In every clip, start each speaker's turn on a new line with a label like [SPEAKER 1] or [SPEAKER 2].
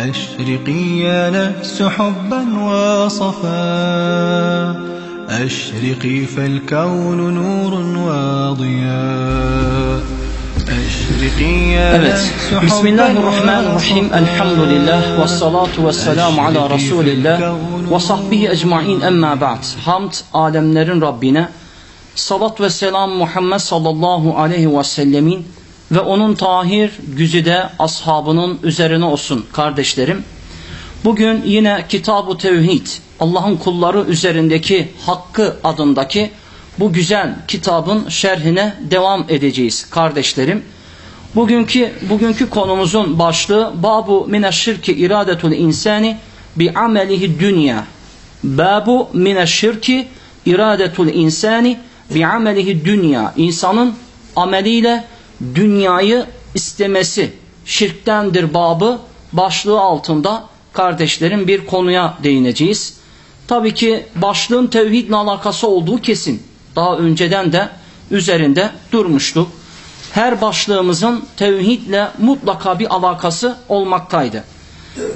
[SPEAKER 1] أشرقي يا نفس حبا وصفا. أشرقي فالكون نور وضياء
[SPEAKER 2] أبد
[SPEAKER 1] بسم الله
[SPEAKER 2] الرحمن الرحيم. الحمد لله والصلاة والسلام على رسول الله وصحبه أجمعين. أما بعد حمد نرن ربنا salat ve selam Muhammed sallallahu aleyhi ve sellemin ve onun tahir güzide ashabının üzerine olsun kardeşlerim. Bugün yine Kitab-ı Tevhid, Allah'ın kulları üzerindeki hakkı adındaki bu güzel kitabın şerhine devam edeceğiz kardeşlerim. Bugünkü bugünkü konumuzun başlığı Babu mineşşirki iradetul insani bi amelihi dünya. Babu mineşşirki iradetul insani bi amelihi dünya. İnsanın ameliyle dünyayı istemesi şirktendir babı başlığı altında kardeşlerim bir konuya değineceğiz. Tabii ki başlığın tevhidle alakası olduğu kesin. Daha önceden de üzerinde durmuştuk. Her başlığımızın tevhidle mutlaka bir alakası olmaktaydı.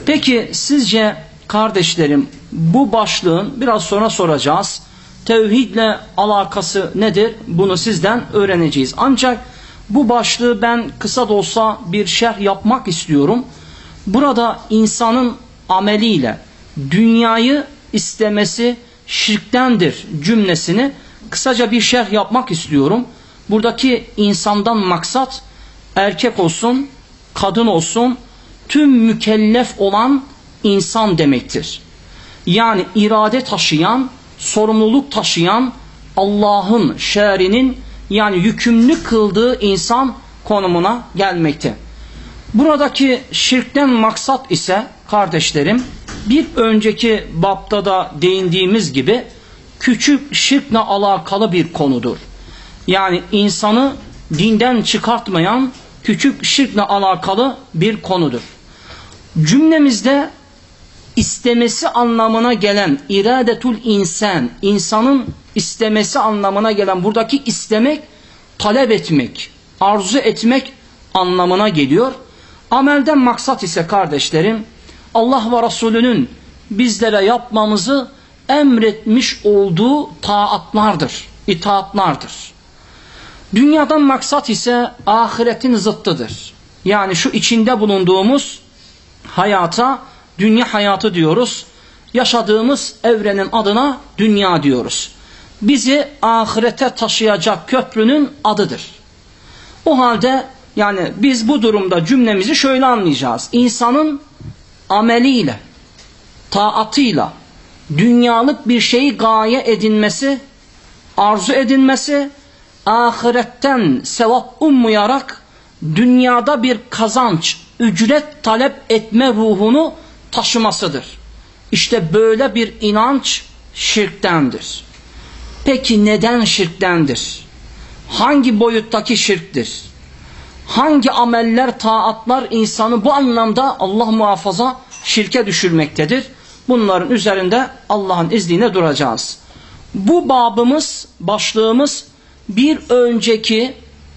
[SPEAKER 2] Peki sizce kardeşlerim bu başlığın biraz sonra soracağız. Tevhidle alakası nedir? Bunu sizden öğreneceğiz. Ancak bu başlığı ben kısa da olsa bir şerh yapmak istiyorum. Burada insanın ameliyle dünyayı istemesi şirktendir cümlesini kısaca bir şerh yapmak istiyorum. Buradaki insandan maksat erkek olsun, kadın olsun, tüm mükellef olan insan demektir. Yani irade taşıyan, sorumluluk taşıyan, Allah'ın şerinin yani yükümlü kıldığı insan konumuna gelmekte. Buradaki şirkten maksat ise kardeşlerim bir önceki bapta da değindiğimiz gibi küçük şirkle alakalı bir konudur. Yani insanı dinden çıkartmayan küçük şirkle alakalı bir konudur. Cümlemizde istemesi anlamına gelen iradetul insan, insanın istemesi anlamına gelen buradaki istemek, talep etmek, arzu etmek anlamına geliyor. Amelden maksat ise kardeşlerim, Allah ve Resulünün bizlere yapmamızı emretmiş olduğu taatlardır, itaatlardır. Dünyadan maksat ise ahiretin zıttıdır. Yani şu içinde bulunduğumuz hayata dünya hayatı diyoruz. Yaşadığımız evrenin adına dünya diyoruz. Bizi ahirete taşıyacak köprünün adıdır. O halde yani biz bu durumda cümlemizi şöyle anlayacağız. İnsanın ameliyle, taatıyla dünyalık bir şeyi gaye edinmesi, arzu edinmesi, ahiretten sevap ummayarak dünyada bir kazanç, ücret talep etme ruhunu taşımasıdır. İşte böyle bir inanç şirktendir. Peki neden şirktendir? Hangi boyuttaki şirktir? Hangi ameller, taatlar insanı bu anlamda Allah muhafaza şirke düşürmektedir? Bunların üzerinde Allah'ın izniyle duracağız. Bu babımız, başlığımız bir önceki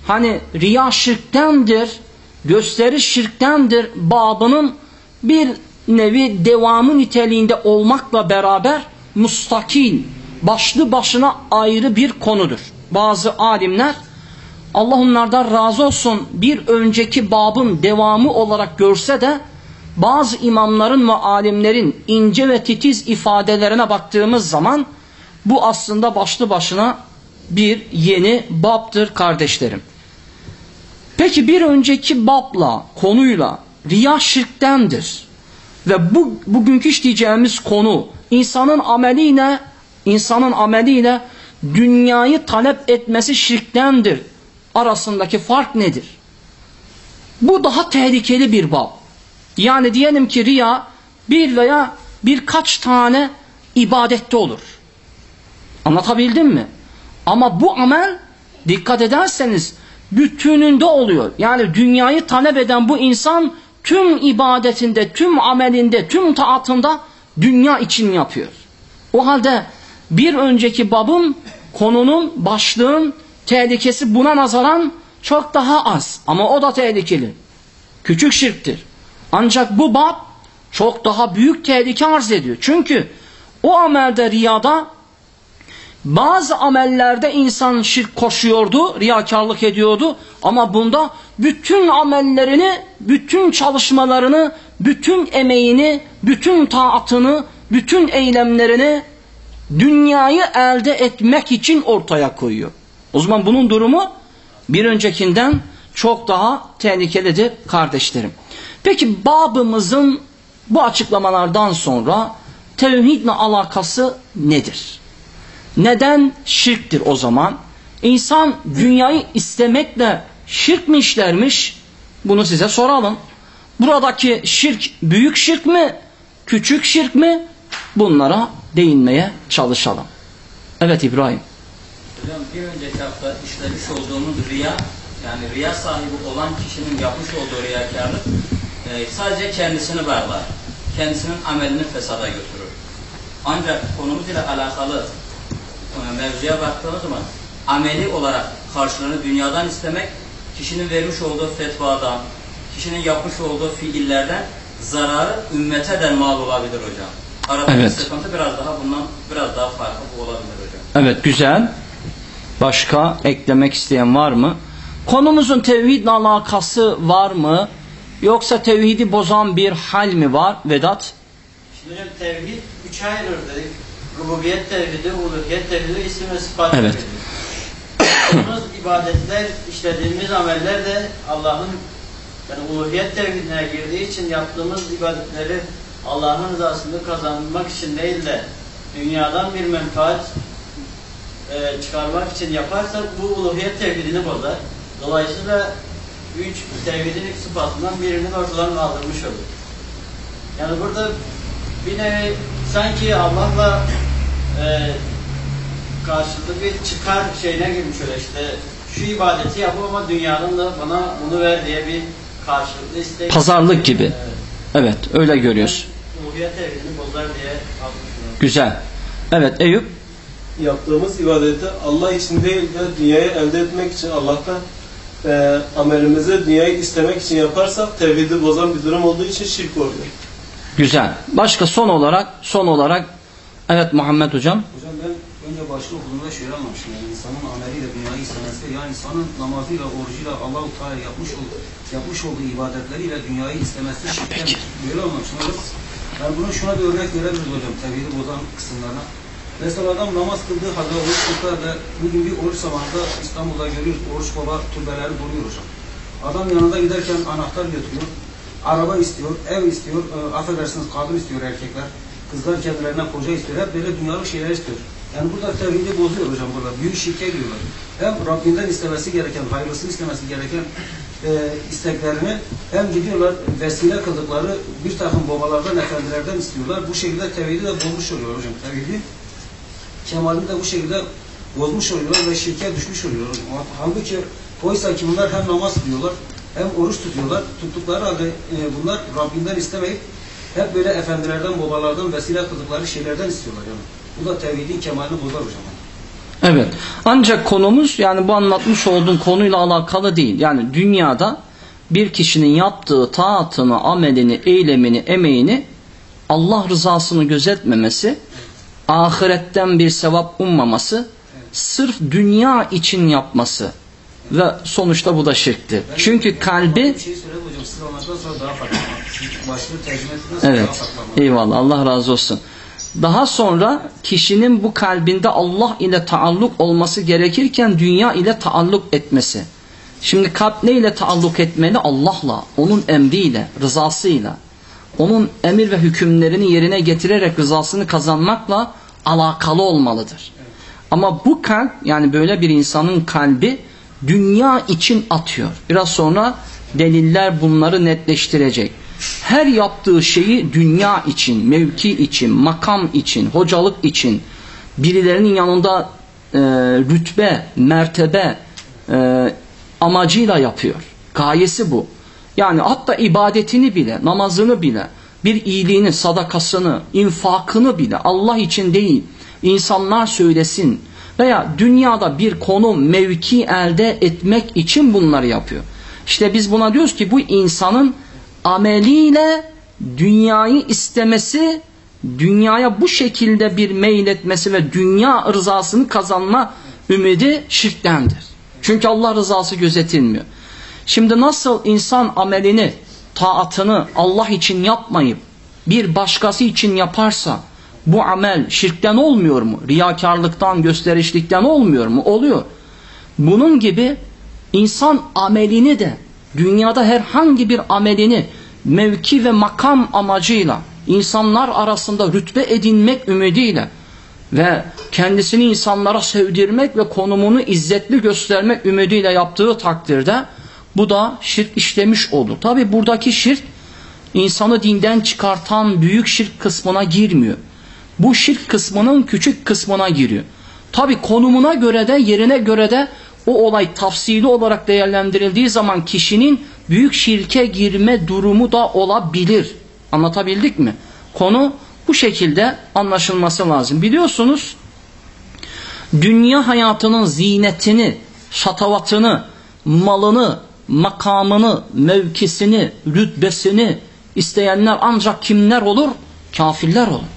[SPEAKER 2] hani riya şirktendir, gösteriş şirktendir babının bir nevi devamı niteliğinde olmakla beraber mustakil, başlı başına ayrı bir konudur. Bazı alimler Allah onlardan razı olsun bir önceki babın devamı olarak görse de bazı imamların ve alimlerin ince ve titiz ifadelerine baktığımız zaman bu aslında başlı başına bir yeni babdır kardeşlerim. Peki bir önceki babla, konuyla riya şirktendir. Ve bu bugünkü işleyeceğimiz konu insanın ameliyle insanın ameliyle dünyayı talep etmesi şirktendir. Arasındaki fark nedir? Bu daha tehlikeli bir bab. Yani diyelim ki riya bir veya birkaç tane ibadette olur. Anlatabildim mi? Ama bu amel dikkat ederseniz bütününde oluyor. Yani dünyayı talep eden bu insan tüm ibadetinde, tüm amelinde, tüm taatında dünya için yapıyor. O halde bir önceki babın konunun, başlığın tehlikesi buna nazaran çok daha az. Ama o da tehlikeli. Küçük şirktir. Ancak bu bab çok daha büyük tehlike arz ediyor. Çünkü o amelde riyada bazı amellerde insan şirk koşuyordu, riyakarlık ediyordu ama bunda bütün amellerini, bütün çalışmalarını, bütün emeğini, bütün taatını, bütün eylemlerini dünyayı elde etmek için ortaya koyuyor. O zaman bunun durumu bir öncekinden çok daha tehlikelidir kardeşlerim. Peki babımızın bu açıklamalardan sonra tevhidle alakası nedir? Neden şirktir o zaman? İnsan dünyayı istemekle şirk mi işlermiş? Bunu size soralım. Buradaki şirk büyük şirk mi? Küçük şirk mi? Bunlara değinmeye çalışalım. Evet İbrahim.
[SPEAKER 3] Hocam bir önceki hafta işlemiş olduğumuz riya, yani riya sahibi olan kişinin yapmış olduğu riyakarlık e, sadece kendisini bağlar. Kendisinin amelini fesada götürür. Ancak konumuz ile alakalı mevzuya baktığımız zaman ameli olarak karşılığını dünyadan istemek kişinin vermiş olduğu fetvadan, kişinin yapmış olduğu fiillerden zararı ümmete de mal olabilir hocam. Aradaki
[SPEAKER 2] Evet.
[SPEAKER 3] sıkıntı biraz daha bundan biraz daha farklı olabilir hocam.
[SPEAKER 2] Evet güzel. Başka eklemek isteyen var mı? Konumuzun tevhidle alakası var mı? Yoksa tevhidi bozan bir hal mi var Vedat?
[SPEAKER 4] Şimdi hocam tevhid üç ayrılır dedik. Rububiyet tevhidi, uluhiyet tevhidi, isim ve sıfat
[SPEAKER 2] Evet.
[SPEAKER 4] Yaptığımız ibadetler, işlediğimiz ameller de Allah'ın yani uluhiyet tevhidine girdiği için yaptığımız ibadetleri Allah'ın rızasını kazanmak için değil de dünyadan bir menfaat e, çıkarmak için yaparsak bu uluhiyet tevhidini bozar. Dolayısıyla üç tevhidin ilk sıfatından birini ortadan kaldırmış olur. Yani burada bir nevi sanki Allah'la e, karşılıklı bir çıkar şeyine girmiş öyle işte şu ibadeti yap ama dünyanın da bana bunu ver diye bir karşılıklı istek.
[SPEAKER 2] Pazarlık gibi.
[SPEAKER 4] Evet.
[SPEAKER 2] Evet öyle görüyoruz.
[SPEAKER 4] Ruhiyet evrini bozar diye almışlar.
[SPEAKER 2] Güzel. Evet Eyüp.
[SPEAKER 5] yaptığımız ibadeti Allah için değil de dünyayı elde etmek için Allah'tan e, amelimizi dünyayı istemek için yaparsak tevhidi bozan bir durum olduğu için şirk oluyor.
[SPEAKER 2] Güzel. Başka son olarak son olarak evet Muhammed hocam.
[SPEAKER 6] Hocam ben önce başta okuduğumda şöyle anlamıştım. Yani insanın ameliyle dünyayı istemesi, yani insanın namazıyla, orucuyla Allah-u Teala yapmış, olduğu, yapmış olduğu ibadetleriyle dünyayı istemesi şirkten böyle anlamıştım. Yani bunu şuna bir örnek verebiliriz hocam, tevhidi bozan kısımlarına. Mesela adam namaz kıldığı halde oruç tutsa ve bugün bir oruç zamanında İstanbul'da görüyoruz, oruç baba türbeleri doluyor hocam. Adam yanında giderken anahtar götürüyor, araba istiyor, ev istiyor, e, affedersiniz kadın istiyor erkekler. Kızlar kendilerine koca istiyor. Hep böyle dünyalık şeyler istiyor. Yani burada tevhidi bozuyor hocam burada. Büyük şirke giriyorlar. Hem Rabbinden istemesi gereken, hayırlısını istemesi gereken e, isteklerini hem gidiyorlar vesile kıldıkları bir takım babalardan, efendilerden istiyorlar. Bu şekilde tevhidi de bozmuş oluyor hocam. Tevhidi kemalini de bu şekilde bozmuş oluyor ve şirke düşmüş oluyor. Halbuki oysa ki bunlar hem namaz kılıyorlar hem oruç tutuyorlar. Tuttukları halde e, bunlar Rabbinden istemeyip hep böyle efendilerden, babalardan vesile kıldıkları şeylerden istiyorlar yani. Bu da tevhidin kemalini bozar hocam.
[SPEAKER 2] Evet. Ancak konumuz yani bu anlatmış olduğum konuyla alakalı değil. Yani dünyada bir kişinin yaptığı taatını, amelini, eylemini, emeğini Allah rızasını gözetmemesi, ahiretten bir sevap ummaması, sırf dünya için yapması ve sonuçta bu da şirktir. Çünkü kalbi
[SPEAKER 6] şey
[SPEAKER 2] Evet. Eyvallah. Allah razı olsun. Daha sonra kişinin bu kalbinde Allah ile taalluk olması gerekirken dünya ile taalluk etmesi. Şimdi kalp ne ile taalluk etmeli? Allah'la, onun emriyle, rızasıyla. Onun emir ve hükümlerini yerine getirerek rızasını kazanmakla alakalı olmalıdır. Ama bu kalp yani böyle bir insanın kalbi dünya için atıyor. Biraz sonra deliller bunları netleştirecek. Her yaptığı şeyi dünya için, mevki için, makam için, hocalık için, birilerinin yanında e, rütbe, mertebe e, amacıyla yapıyor. Gayesi bu. Yani hatta ibadetini bile, namazını bile, bir iyiliğini, sadakasını, infakını bile Allah için değil, insanlar söylesin veya dünyada bir konum, mevki elde etmek için bunları yapıyor. İşte biz buna diyoruz ki bu insanın ameliyle dünyayı istemesi, dünyaya bu şekilde bir meyletmesi ve dünya rızasını kazanma ümidi şirktendir. Çünkü Allah rızası gözetilmiyor. Şimdi nasıl insan amelini, taatını Allah için yapmayıp bir başkası için yaparsa bu amel şirkten olmuyor mu? Riyakarlıktan, gösterişlikten olmuyor mu? Oluyor. Bunun gibi insan amelini de dünyada herhangi bir amelini mevki ve makam amacıyla insanlar arasında rütbe edinmek ümidiyle ve kendisini insanlara sevdirmek ve konumunu izzetli göstermek ümidiyle yaptığı takdirde bu da şirk işlemiş olur. Tabi buradaki şirk insanı dinden çıkartan büyük şirk kısmına girmiyor. Bu şirk kısmının küçük kısmına giriyor. Tabi konumuna göre de yerine göre de o olay tafsili olarak değerlendirildiği zaman kişinin büyük şirke girme durumu da olabilir. Anlatabildik mi? Konu bu şekilde anlaşılması lazım. Biliyorsunuz dünya hayatının zinetini, şatavatını, malını, makamını, mevkisini, rütbesini isteyenler ancak kimler olur? Kafirler olur.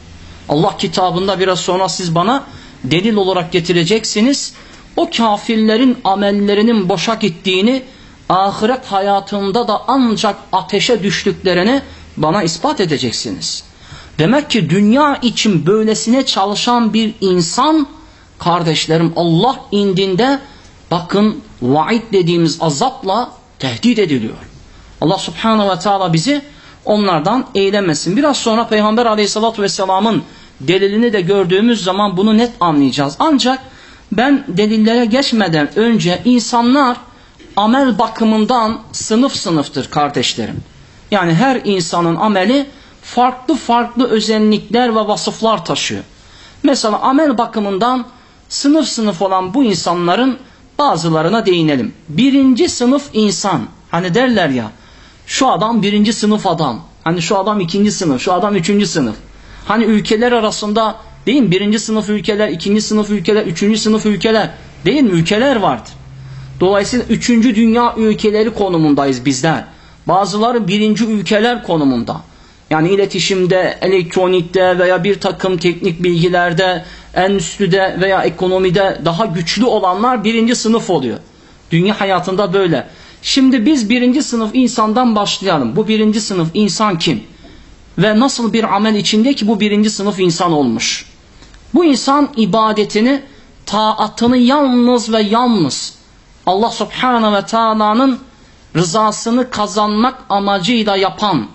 [SPEAKER 2] Allah kitabında biraz sonra siz bana delil olarak getireceksiniz. O kafirlerin amellerinin boşa gittiğini, ahiret hayatında da ancak ateşe düştüklerini bana ispat edeceksiniz. Demek ki dünya için böylesine çalışan bir insan, kardeşlerim Allah indinde bakın vaid dediğimiz azapla tehdit ediliyor. Allah subhanahu ve teala bizi onlardan eylemesin. Biraz sonra Peygamber aleyhissalatü vesselamın delilini de gördüğümüz zaman bunu net anlayacağız. Ancak ben delillere geçmeden önce insanlar amel bakımından sınıf sınıftır kardeşlerim. Yani her insanın ameli farklı farklı özellikler ve vasıflar taşıyor. Mesela amel bakımından sınıf sınıf olan bu insanların bazılarına değinelim. Birinci sınıf insan. Hani derler ya şu adam birinci sınıf adam. Hani şu adam ikinci sınıf, şu adam üçüncü sınıf. Hani ülkeler arasında değil mi? Birinci sınıf ülkeler, ikinci sınıf ülkeler, üçüncü sınıf ülkeler. Değil mi? Ülkeler vardır. Dolayısıyla üçüncü dünya ülkeleri konumundayız bizler. Bazıları birinci ülkeler konumunda. Yani iletişimde, elektronikte veya bir takım teknik bilgilerde, endüstride veya ekonomide daha güçlü olanlar birinci sınıf oluyor. Dünya hayatında böyle. Şimdi biz birinci sınıf insandan başlayalım. Bu birinci sınıf insan kim? Ve nasıl bir amel içinde ki bu birinci sınıf insan olmuş? Bu insan ibadetini, taatını yalnız ve yalnız Allah subhanahu ve taala'nın rızasını kazanmak amacıyla yapan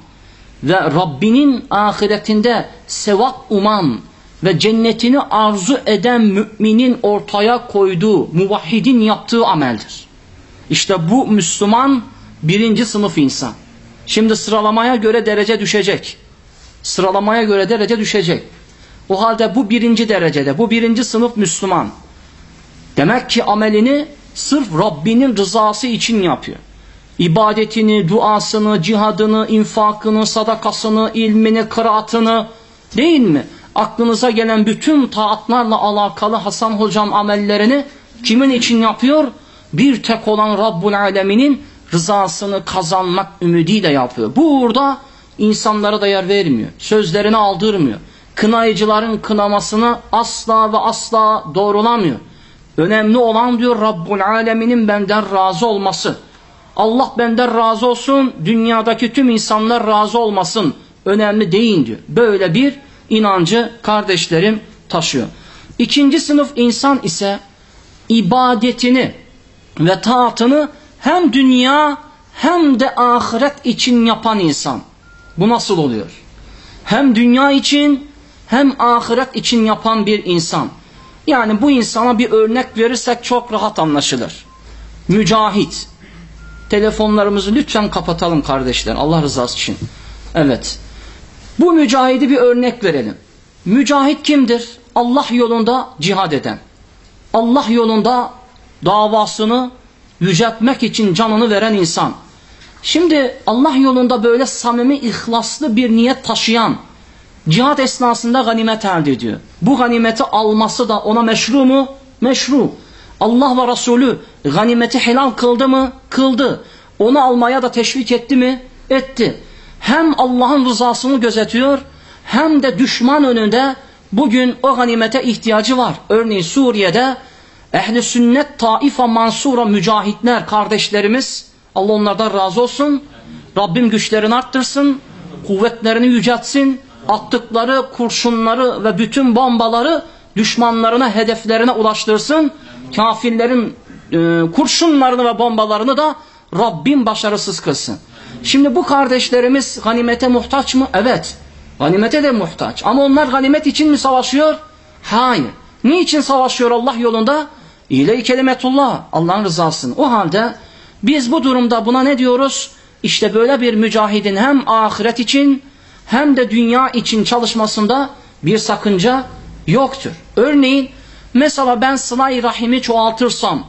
[SPEAKER 2] ve Rabbinin ahiretinde sevap uman ve cennetini arzu eden müminin ortaya koyduğu, muvahhidin yaptığı ameldir. İşte bu Müslüman birinci sınıf insan. Şimdi sıralamaya göre derece düşecek. Sıralamaya göre derece düşecek. O halde bu birinci derecede, bu birinci sınıf Müslüman. Demek ki amelini sırf Rabbinin rızası için yapıyor. İbadetini, duasını, cihadını, infakını, sadakasını, ilmini, kıraatını değil mi? Aklınıza gelen bütün taatlarla alakalı Hasan Hocam amellerini kimin için yapıyor? Bir tek olan Rabbul Alemin'in rızasını kazanmak ümidiyle yapıyor. Burada insanlara da yer vermiyor. Sözlerini aldırmıyor. Kınayıcıların kınamasını asla ve asla doğrulamıyor. Önemli olan diyor Rabbul Alemin'in benden razı olması. Allah benden razı olsun, dünyadaki tüm insanlar razı olmasın. Önemli değil diyor. Böyle bir inancı kardeşlerim taşıyor. İkinci sınıf insan ise ibadetini ve taatını hem dünya hem de ahiret için yapan insan. Bu nasıl oluyor? Hem dünya için hem ahiret için yapan bir insan. Yani bu insana bir örnek verirsek çok rahat anlaşılır. Mücahit. Telefonlarımızı lütfen kapatalım kardeşler Allah rızası için. Evet. Bu mücahidi bir örnek verelim. Mücahit kimdir? Allah yolunda cihad eden. Allah yolunda davasını yüceltmek için canını veren insan. Şimdi Allah yolunda böyle samimi, ihlaslı bir niyet taşıyan, cihad esnasında ganimet elde ediyor. Bu ganimeti alması da ona meşru mu? Meşru. Allah ve Resulü ganimeti helal kıldı mı? Kıldı. Onu almaya da teşvik etti mi? Etti. hem Allah'ın rızasını gözetiyor hem de düşman önünde bugün o ganimete ihtiyacı var. Örneğin Suriye'de ehli sünnet taifa mansura mücahitler kardeşlerimiz Allah onlardan razı olsun. Rabbim güçlerini arttırsın, kuvvetlerini yüceltsin, attıkları kurşunları ve bütün bombaları düşmanlarına, hedeflerine ulaştırsın. Kafirlerin e, kurşunlarını ve bombalarını da Rabbim başarısız kılsın. Şimdi bu kardeşlerimiz ganimete muhtaç mı? Evet. Ganimete de muhtaç. Ama onlar ganimet için mi savaşıyor? Hayır. Niçin savaşıyor Allah yolunda? İle-i kelimetullah. Allah'ın rızasını. O halde biz bu durumda buna ne diyoruz? İşte böyle bir mücahidin hem ahiret için hem de dünya için çalışmasında bir sakınca yoktur. Örneğin mesela ben sıla-i rahimi çoğaltırsam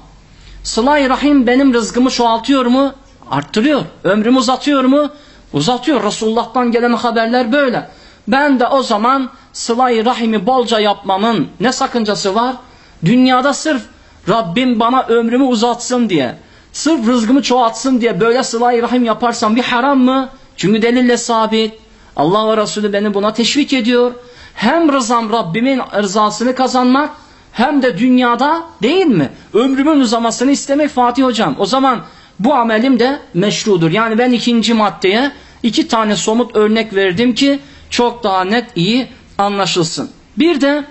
[SPEAKER 2] sıla-i rahim benim rızkımı çoğaltıyor mu? Arttırıyor. Ömrümü uzatıyor mu? Uzatıyor. Resulullah'tan gelen haberler böyle. Ben de o zaman sıla-i rahimi bolca yapmamın ne sakıncası var? Dünyada sırf Rabbim bana ömrümü uzatsın diye, sırf rızkımı çoğaltsın diye böyle sıla-i rahim yaparsam bir haram mı? Çünkü delille sabit. Allah ve Resulü beni buna teşvik ediyor. Hem rızam Rabbimin rızasını kazanmak hem de dünyada değil mi? Ömrümün uzamasını istemek Fatih Hocam. O zaman bu amelim de meşrudur. Yani ben ikinci maddeye iki tane somut örnek verdim ki çok daha net iyi anlaşılsın. Bir de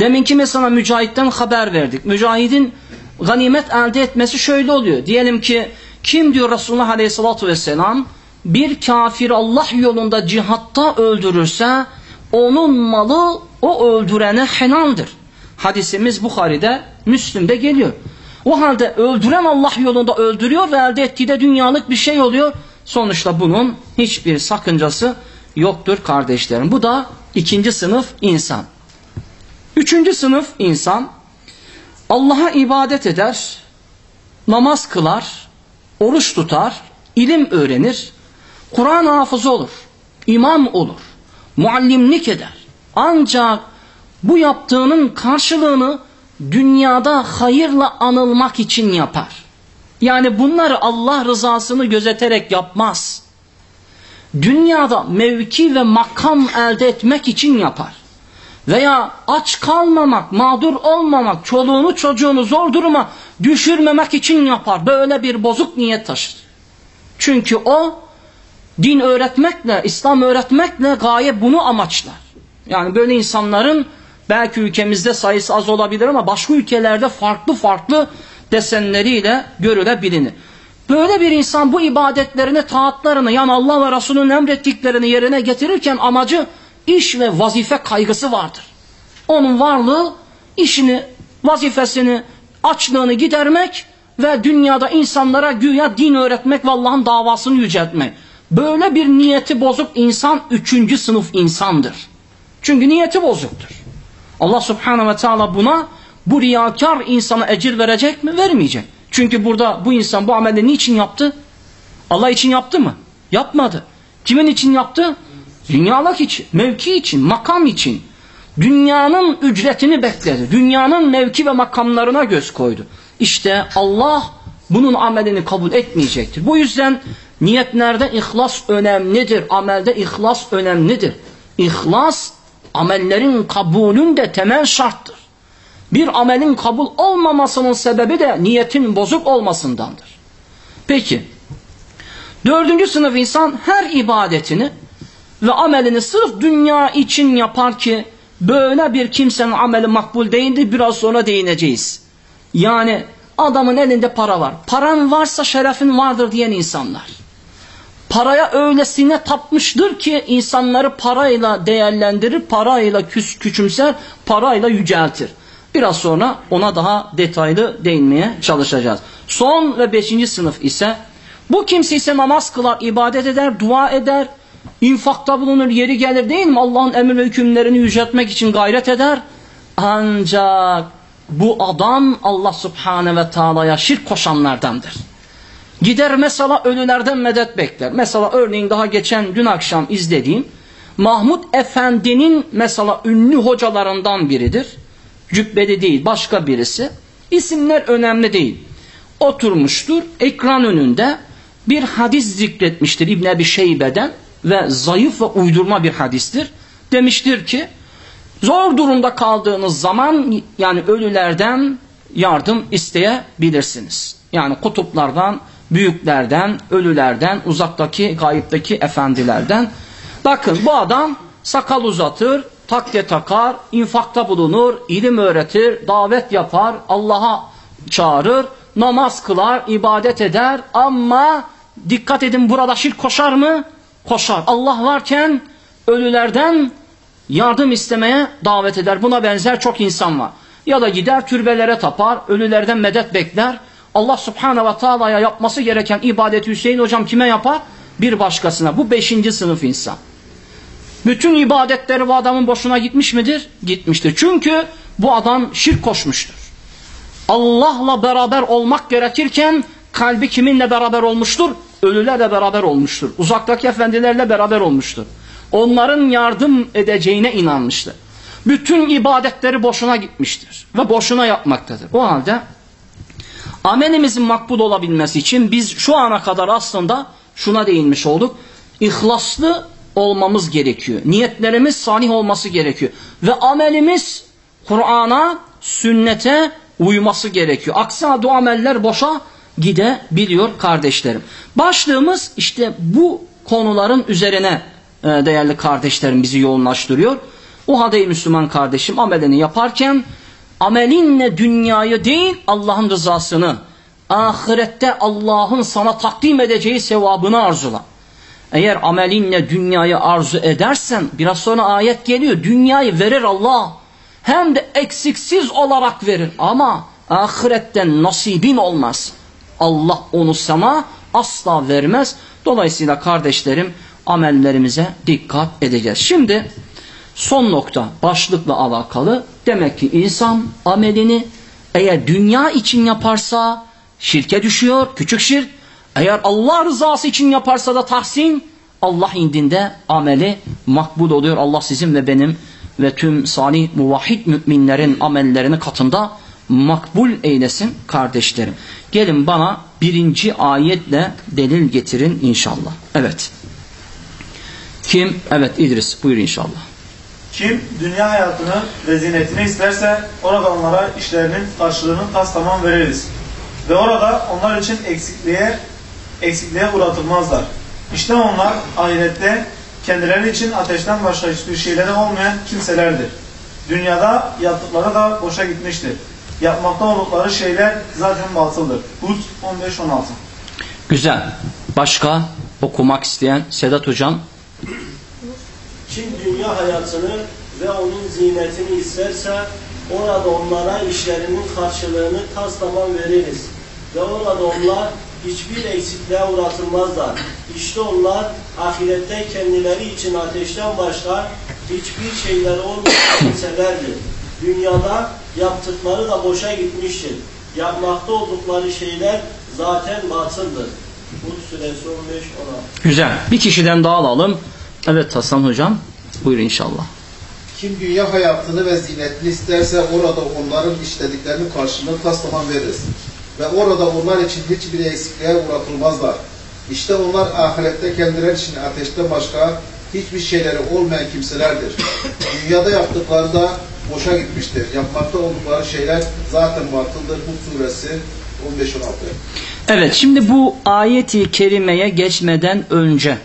[SPEAKER 2] deminki mesela mücahitten haber verdik. Mücahidin ganimet elde etmesi şöyle oluyor. Diyelim ki kim diyor Resulullah Aleyhisselatü Vesselam bir kafir Allah yolunda cihatta öldürürse onun malı o öldürene helaldir. Hadisimiz Bukhari'de, Müslim'de geliyor. O halde öldüren Allah yolunda öldürüyor ve elde ettiği de dünyalık bir şey oluyor. Sonuçta bunun hiçbir sakıncası yoktur kardeşlerim. Bu da ikinci sınıf insan. Üçüncü sınıf insan Allah'a ibadet eder, namaz kılar, oruç tutar, ilim öğrenir, Kur'an hafızı olur, imam olur, muallimlik eder. Ancak bu yaptığının karşılığını dünyada hayırla anılmak için yapar. Yani bunları Allah rızasını gözeterek yapmaz. Dünyada mevki ve makam elde etmek için yapar. Veya aç kalmamak, mağdur olmamak, çoluğunu çocuğunu zor duruma düşürmemek için yapar. Böyle bir bozuk niyet taşır. Çünkü o din öğretmekle, İslam öğretmekle gaye bunu amaçlar. Yani böyle insanların belki ülkemizde sayısı az olabilir ama başka ülkelerde farklı farklı desenleriyle görülebilir. Böyle bir insan bu ibadetlerini, taatlarını yani Allah ve Resulünün emrettiklerini yerine getirirken amacı iş ve vazife kaygısı vardır. Onun varlığı işini, vazifesini, açlığını gidermek ve dünyada insanlara güya din öğretmek ve Allah'ın davasını yüceltmek. Böyle bir niyeti bozuk insan üçüncü sınıf insandır. Çünkü niyeti bozuktur. Allah subhanahu ve teala buna bu riyakar insana ecir verecek mi? Vermeyecek. Çünkü burada bu insan bu ameli niçin yaptı? Allah için yaptı mı? Yapmadı. Kimin için yaptı? Dünyalık için, mevki için, makam için. Dünyanın ücretini bekledi. Dünyanın mevki ve makamlarına göz koydu. İşte Allah bunun amelini kabul etmeyecektir. Bu yüzden niyetlerde ihlas önemlidir. Amelde ihlas önemlidir. İhlas amellerin kabulünde temel şarttır. Bir amelin kabul olmamasının sebebi de niyetin bozuk olmasındandır. Peki, dördüncü sınıf insan her ibadetini ve amelini sırf dünya için yapar ki böyle bir kimsenin ameli makbul değildir. Biraz sonra değineceğiz. Yani adamın elinde para var. Paran varsa şerefin vardır diyen insanlar. Paraya öylesine tapmıştır ki insanları parayla değerlendirir, parayla küs, küçümser, parayla yüceltir. Biraz sonra ona daha detaylı değinmeye çalışacağız. Son ve beşinci sınıf ise bu kimse ise namaz kılar, ibadet eder, dua eder, infakta bulunur, yeri gelir değil mi? Allah'ın emir ve hükümlerini yüceltmek için gayret eder. Ancak bu adam Allah subhane ve taala'ya şirk koşanlardandır. Gider mesela ölülerden medet bekler. Mesela örneğin daha geçen dün akşam izlediğim Mahmud Efendi'nin mesela ünlü hocalarından biridir. Cübbeli değil başka birisi. İsimler önemli değil. Oturmuştur ekran önünde bir hadis zikretmiştir İbn Ebi Şeybe'den ve zayıf ve uydurma bir hadistir. Demiştir ki zor durumda kaldığınız zaman yani ölülerden yardım isteyebilirsiniz. Yani kutuplardan, büyüklerden, ölülerden, uzaktaki, gayipteki efendilerden. Bakın bu adam sakal uzatır, takke takar, infakta bulunur, ilim öğretir, davet yapar, Allah'a çağırır, namaz kılar, ibadet eder ama dikkat edin burada şirk koşar mı? Koşar. Allah varken ölülerden yardım istemeye davet eder. Buna benzer çok insan var. Ya da gider türbelere tapar, ölülerden medet bekler. Allah subhanahu ve taala'ya yapması gereken ibadeti Hüseyin hocam kime yapar? Bir başkasına. Bu beşinci sınıf insan. Bütün ibadetleri bu adamın boşuna gitmiş midir? Gitmiştir. Çünkü bu adam şirk koşmuştur. Allah'la beraber olmak gerekirken kalbi kiminle beraber olmuştur? Ölülerle beraber olmuştur. Uzaktaki efendilerle beraber olmuştur. Onların yardım edeceğine inanmıştır. Bütün ibadetleri boşuna gitmiştir. Ve boşuna yapmaktadır. O halde amelimizin makbul olabilmesi için biz şu ana kadar aslında şuna değinmiş olduk. İhlaslı olmamız gerekiyor. Niyetlerimiz salih olması gerekiyor. Ve amelimiz Kur'an'a, sünnete uyması gerekiyor. Aksi halde ameller boşa gidebiliyor kardeşlerim. Başlığımız işte bu konuların üzerine e, değerli kardeşlerim bizi yoğunlaştırıyor. O halde Müslüman kardeşim amelini yaparken amelinle dünyayı değil Allah'ın rızasını, ahirette Allah'ın sana takdim edeceği sevabını arzula. Eğer amelinle dünyayı arzu edersen biraz sonra ayet geliyor. Dünyayı verir Allah. Hem de eksiksiz olarak verir. Ama ahiretten nasibin olmaz. Allah onu sana asla vermez. Dolayısıyla kardeşlerim amellerimize dikkat edeceğiz. Şimdi son nokta başlıkla alakalı. Demek ki insan amelini eğer dünya için yaparsa şirke düşüyor. Küçük şirk. Eğer Allah rızası için yaparsa da tahsin Allah indinde ameli makbul oluyor. Allah sizin ve benim ve tüm salih muvahhid müminlerin amellerini katında makbul eylesin kardeşlerim. Gelin bana birinci ayetle delil getirin inşallah. Evet. Kim? Evet İdris buyur inşallah.
[SPEAKER 7] Kim dünya hayatını ve zinetini isterse orada onlara işlerinin karşılığını tas tamam veririz. Ve orada onlar için eksikliğe eksikliğe uğratılmazlar. İşte onlar ahirette kendileri için ateşten başka hiçbir şeyleri olmayan kimselerdir. Dünyada yaptıkları da boşa gitmiştir. Yapmakta oldukları şeyler zaten batıldır. Hud 15-16
[SPEAKER 2] Güzel. Başka okumak isteyen Sedat Hocam
[SPEAKER 8] Kim dünya hayatını ve onun zinetini isterse orada onlara işlerinin karşılığını tas tamam veririz. Ve orada onlar hiçbir eksikliğe uğratılmazlar. İşte onlar ahirette kendileri için ateşten başka hiçbir şeyleri olmayan kimselerdir. Dünyada yaptıkları da boşa gitmiştir. Yapmakta oldukları şeyler zaten batıldır. Hud suresi 15 16.
[SPEAKER 2] güzel. Bir kişiden daha alalım. Evet Hasan Hocam buyur inşallah.
[SPEAKER 9] Kim dünya hayatını ve zinetini isterse orada onların işlediklerinin karşılığını tas tamam veririz. Ve orada onlar için hiçbir eksikliğe uğratılmazlar. İşte onlar ahirette kendileri için ateşten başka hiçbir şeyleri olmayan kimselerdir. Dünyada yaptıkları da boşa gitmiştir. Yapmakta oldukları şeyler zaten batıldır. Bu suresi 15-16.
[SPEAKER 2] Evet şimdi bu ayeti kerimeye geçmeden önce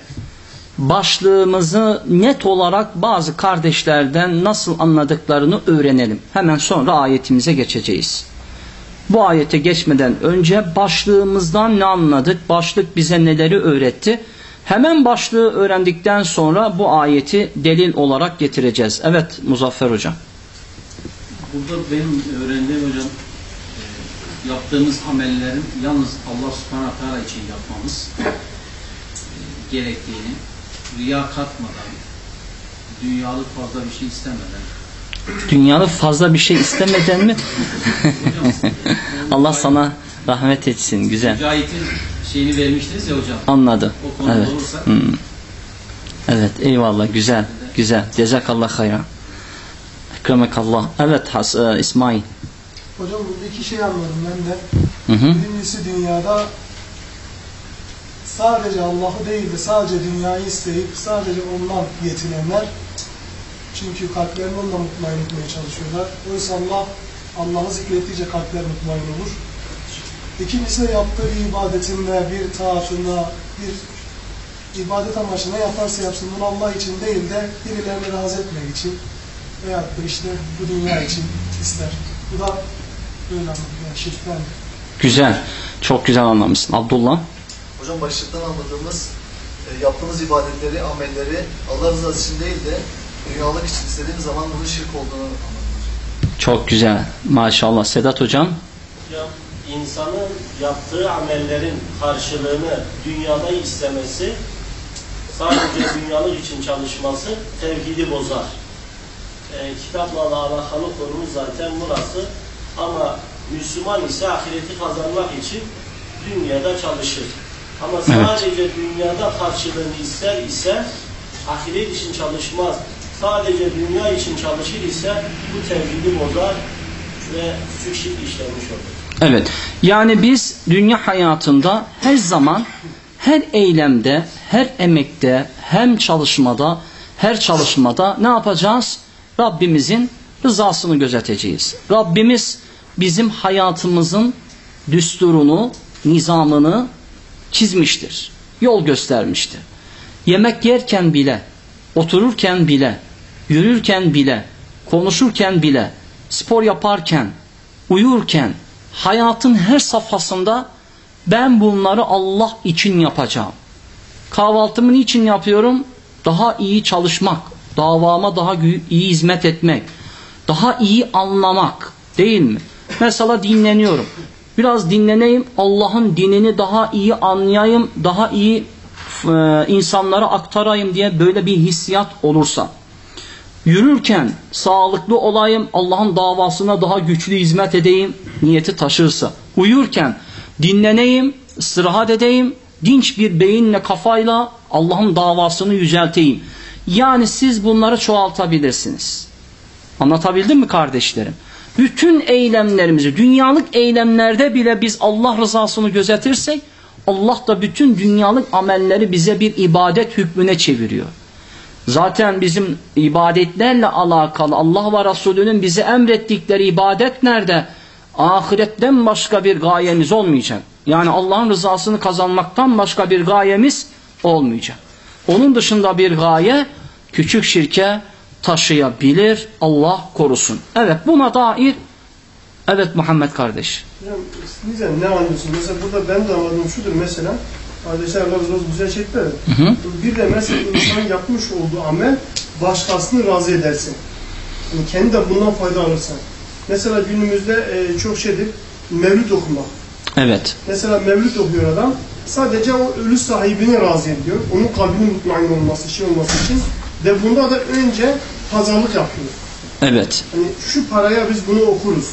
[SPEAKER 2] başlığımızı net olarak bazı kardeşlerden nasıl anladıklarını öğrenelim. Hemen sonra ayetimize geçeceğiz. Bu ayete geçmeden önce başlığımızdan ne anladık? Başlık bize neleri öğretti? Hemen başlığı öğrendikten sonra bu ayeti delil olarak getireceğiz. Evet Muzaffer Hocam.
[SPEAKER 6] Burada benim öğrendiğim hocam e, yaptığımız amellerin yalnız Allah subhanahu teala için yapmamız e, gerektiğini riya katmadan dünyalık fazla bir şey istemeden
[SPEAKER 2] Dünyalı fazla bir şey istemeden mi? Allah sana rahmet etsin. Güzel.
[SPEAKER 6] Mücahit'in şeyini vermiştiniz ya hocam.
[SPEAKER 2] Anladım.
[SPEAKER 6] O konuda
[SPEAKER 2] Evet.
[SPEAKER 6] olursa
[SPEAKER 2] Hmm. Evet eyvallah güzel. Güzel. Cezakallah hayran. Ekremekallah. Evet Has e, İsmail.
[SPEAKER 10] Hocam burada iki şey anladım ben de.
[SPEAKER 2] Hı hı.
[SPEAKER 10] Birincisi dünyada sadece Allah'ı değil de sadece dünyayı isteyip sadece ondan yetinenler çünkü kalplerini onunla mutmain etmeye çalışıyorlar. Oysa Allah, Allah'ı zikrettikçe kalpler mutmain olur. İkincisi de yaptığı bir ibadetinde, bir taatında, bir ibadet amaçlı ne yaparsa yapsın bunu Allah için değil de birilerini razı etmek için veyahut da işte bu dünya için ister. Bu da böyle anlatıyor. Yani şirkten
[SPEAKER 2] Güzel. Çok güzel anlamışsın. Abdullah.
[SPEAKER 11] Hocam başlıktan anladığımız e, yaptığımız ibadetleri, amelleri Allah rızası için değil de dünyalık için istediğimiz zaman bunun şirk olduğunu anladık.
[SPEAKER 2] Çok güzel. Maşallah. Sedat hocam.
[SPEAKER 8] Ya, insanın yaptığı amellerin karşılığını dünyada istemesi, sadece dünyalık için çalışması tevhidi bozar. Ee, kitapla alakalı konumuz zaten burası. Ama Müslüman ise ahireti kazanmak için dünyada çalışır. Ama
[SPEAKER 2] Evet.
[SPEAKER 8] sadece dünyada karşılığını ister ise ahiret için çalışmaz. Sadece dünya için çalışır ise bu tevhidi bozar ve küçük şirk işlemiş olur.
[SPEAKER 2] Evet. Yani biz dünya hayatında her zaman her eylemde, her emekte, hem çalışmada, her çalışmada ne yapacağız? Rabbimizin rızasını gözeteceğiz. Rabbimiz bizim hayatımızın düsturunu, nizamını çizmiştir. Yol göstermiştir. Yemek yerken bile, otururken bile, yürürken bile, konuşurken bile, spor yaparken, uyurken, hayatın her safhasında ben bunları Allah için yapacağım. Kahvaltımı niçin yapıyorum? Daha iyi çalışmak, davama daha iyi hizmet etmek, daha iyi anlamak değil mi? Mesela dinleniyorum. Biraz dinleneyim, Allah'ın dinini daha iyi anlayayım, daha iyi e, insanlara aktarayım diye böyle bir hissiyat olursa yürürken sağlıklı olayım, Allah'ın davasına daha güçlü hizmet edeyim niyeti taşırsa, uyurken dinleneyim, istirahat edeyim, dinç bir beyinle kafayla Allah'ın davasını yücelteyim. Yani siz bunları çoğaltabilirsiniz. Anlatabildim mi kardeşlerim? Bütün eylemlerimizi, dünyalık eylemlerde bile biz Allah rızasını gözetirsek, Allah da bütün dünyalık amelleri bize bir ibadet hükmüne çeviriyor. Zaten bizim ibadetlerle alakalı Allah ve Resulünün bize emrettikleri ibadet nerede? Ahiretten başka bir gayemiz olmayacak. Yani Allah'ın rızasını kazanmaktan başka bir gayemiz olmayacak. Onun dışında bir gaye küçük şirke taşıyabilir. Allah korusun. Evet buna dair evet Muhammed kardeş.
[SPEAKER 12] Sizden ne anlıyorsun? Mesela burada ben de anladığım şudur mesela. Kardeşler razı güzel çektiler.
[SPEAKER 2] hı.
[SPEAKER 12] Bir de mesela insan yapmış olduğu amel başkasını razı edersin. Yani kendi de bundan fayda alırsan. Mesela günümüzde e, çok şeydir mevlüt okumak.
[SPEAKER 2] Evet.
[SPEAKER 12] Mesela mevlüt okuyor adam. Sadece o ölü sahibini razı ediyor. Onun kalbinin mutmain olması, şey olması için. Ve bunda da önce pazarlık yapıyor.
[SPEAKER 2] Evet.
[SPEAKER 12] Hani şu paraya biz bunu okuruz.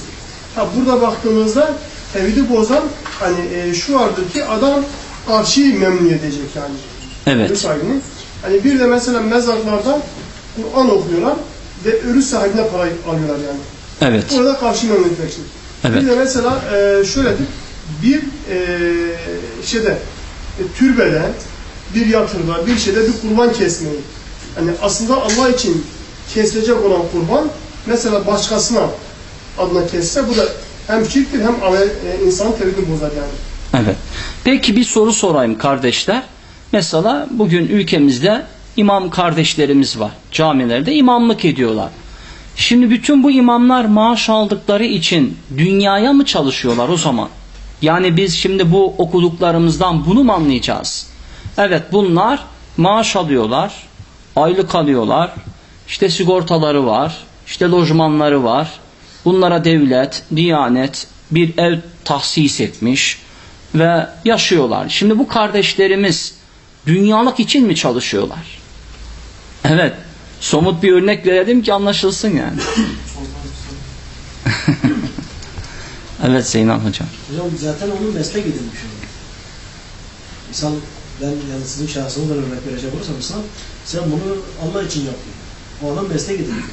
[SPEAKER 12] Ha burada baktığımızda tevhidi bozan hani e, şu vardır ki adam karşıyı memnun edecek yani.
[SPEAKER 2] Evet.
[SPEAKER 12] Ölü sahibini. Hani bir de mesela mezarlarda Kur'an okuyorlar ve ölü sahibine para alıyorlar yani.
[SPEAKER 2] Evet.
[SPEAKER 12] Orada karşı memnun etmek için.
[SPEAKER 2] Evet.
[SPEAKER 12] Bir de mesela e, şöyledir. Bir e, şeyde e, türbede bir yatırda bir şeyde bir kurban kesmeyi. Hani aslında Allah için kesilecek olan kurban mesela başkasına adına kesse bu da hem şirktir hem e, insanın tevhidini bozar yani.
[SPEAKER 2] Evet. Peki bir soru sorayım kardeşler. Mesela bugün ülkemizde imam kardeşlerimiz var. Camilerde imamlık ediyorlar. Şimdi bütün bu imamlar maaş aldıkları için dünyaya mı çalışıyorlar o zaman? Yani biz şimdi bu okuduklarımızdan bunu mu anlayacağız? Evet bunlar maaş alıyorlar, aylık alıyorlar, işte sigortaları var, işte lojmanları var. Bunlara devlet, diyanet bir ev tahsis etmiş ve yaşıyorlar. Şimdi bu kardeşlerimiz dünyalık için mi çalışıyorlar? Evet. Somut bir örnek verelim ki anlaşılsın yani. evet Zeynep hocam.
[SPEAKER 13] Hocam zaten onun meslek oluyor. Misal ben yani sizin şahsınızdan örnek verecek olursam misal sen bunu Allah için yapıyorsun. O adam meslek edilmiş.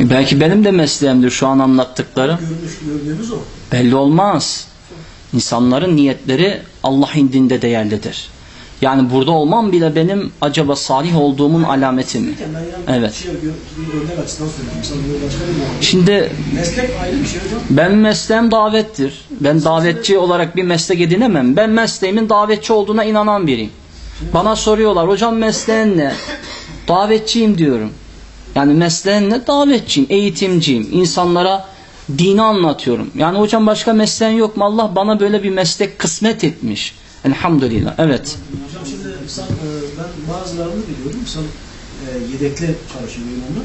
[SPEAKER 2] Belki benim de mesleğimdir şu an anlattıklarım.
[SPEAKER 13] Görünüş, gördüğümüz o.
[SPEAKER 2] Belli olmaz. İnsanların niyetleri Allah indinde değerlidir. Yani burada olmam bile benim acaba salih olduğumun alameti mi? Evet.
[SPEAKER 13] şey.
[SPEAKER 2] Şimdi
[SPEAKER 13] şey
[SPEAKER 2] ben mesleğim davettir. Ben davetçi olarak bir meslek edinemem. Ben mesleğimin davetçi olduğuna inanan biriyim. Bana soruyorlar hocam mesleğin ne? Davetçiyim diyorum. Yani mesleğin ne? Davetçiyim, eğitimciyim. İnsanlara dini anlatıyorum. Yani hocam başka mesleğin yok mu? Allah bana böyle bir meslek kısmet etmiş. Elhamdülillah. Evet.
[SPEAKER 13] Hocam şimdi sen, e, ben bazılarını biliyorum. Sen e, yedekli çalışıyor imamı.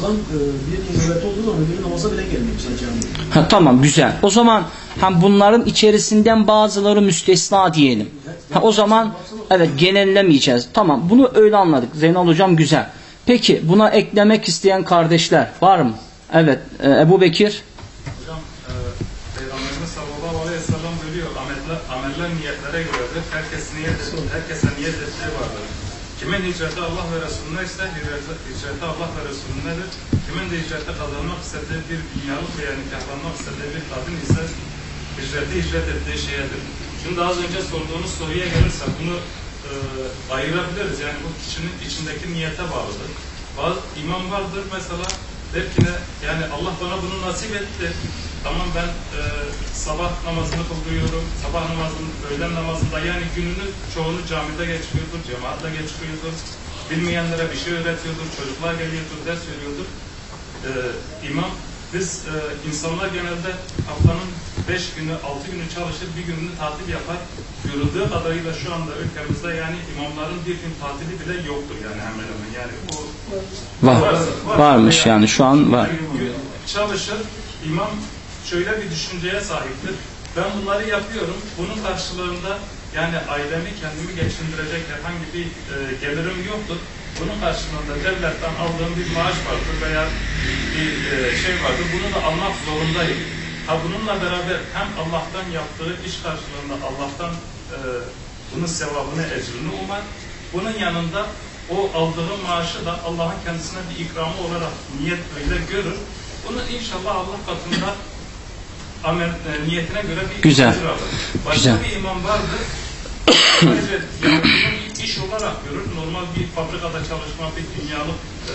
[SPEAKER 13] Adam e, bir nöbet olduğu zaman öbürü namaza bile gelmiyor camiye.
[SPEAKER 2] Ha, tamam güzel. O zaman ha, bunların içerisinden bazıları müstesna diyelim. Ha, o zaman evet genellemeyeceğiz. Tamam bunu öyle anladık. Zeynal hocam güzel. Peki buna eklemek isteyen kardeşler var mı? Evet e, Ebu Bekir.
[SPEAKER 14] Hocam e, Peygamberimiz sallallahu aleyhi ve sellem buyuruyor ameller, ameller niyetlere göredir. Herkes niyet, herkese niyet ettiği vardır. Kimin hicreti Allah ve Resulüne ise hicreti, Allah ve Resulünedir. Kimin de hicreti kazanmak istediği bir dünyalık veya nikahlanmak istediği bir kadın ise hicreti hicret ettiği şeyedir. Şimdi az önce sorduğunuz soruya gelirsek bunu e, ayırabiliriz. Yani bu kişinin içindeki niyete bağlıdır. Bazı imam vardır mesela der ki ne, yani Allah bana bunu nasip etti. Tamam ben e, sabah namazını kıldırıyorum. Sabah namazını, öğlen namazında yani gününü çoğunu camide geçiriyordur, cemaatle geçiriyordur. Bilmeyenlere bir şey öğretiyordur, çocuklar geliyordur, ders veriyordur. E, imam, biz e, insanlar genelde haftanın beş günü, altı günü çalışır, bir gününü tatil yapar. Görüldüğü kadarıyla şu anda ülkemizde yani imamların bir gün tatili bile yoktur yani hemen hemen. Yani o
[SPEAKER 2] Var.
[SPEAKER 14] Varsa- varsa
[SPEAKER 2] Varmış
[SPEAKER 14] veya-
[SPEAKER 2] yani şu an var.
[SPEAKER 14] Çalışır, imam şöyle bir düşünceye sahiptir. Ben bunları yapıyorum, bunun karşılığında yani ailemi, kendimi geçindirecek herhangi bir e, gelirim yoktur. Bunun karşılığında devletten aldığım bir maaş vardır veya bir e, şey vardır. Bunu da almak zorundayım. Ha bununla beraber hem Allah'tan yaptığı iş karşılığında Allah'tan e, bunun sevabını, ecrini umar. Bunun yanında o aldığı maaşı da Allah'ın kendisine bir ikramı olarak niyet öyle görür. Bunu inşallah Allah katında amel, e, niyetine göre bir
[SPEAKER 2] Güzel.
[SPEAKER 14] alır. Başka
[SPEAKER 2] Güzel.
[SPEAKER 14] bir imam vardır. Sadece yani bunu iş olarak görür. Normal bir fabrikada çalışma, bir dünyalık e,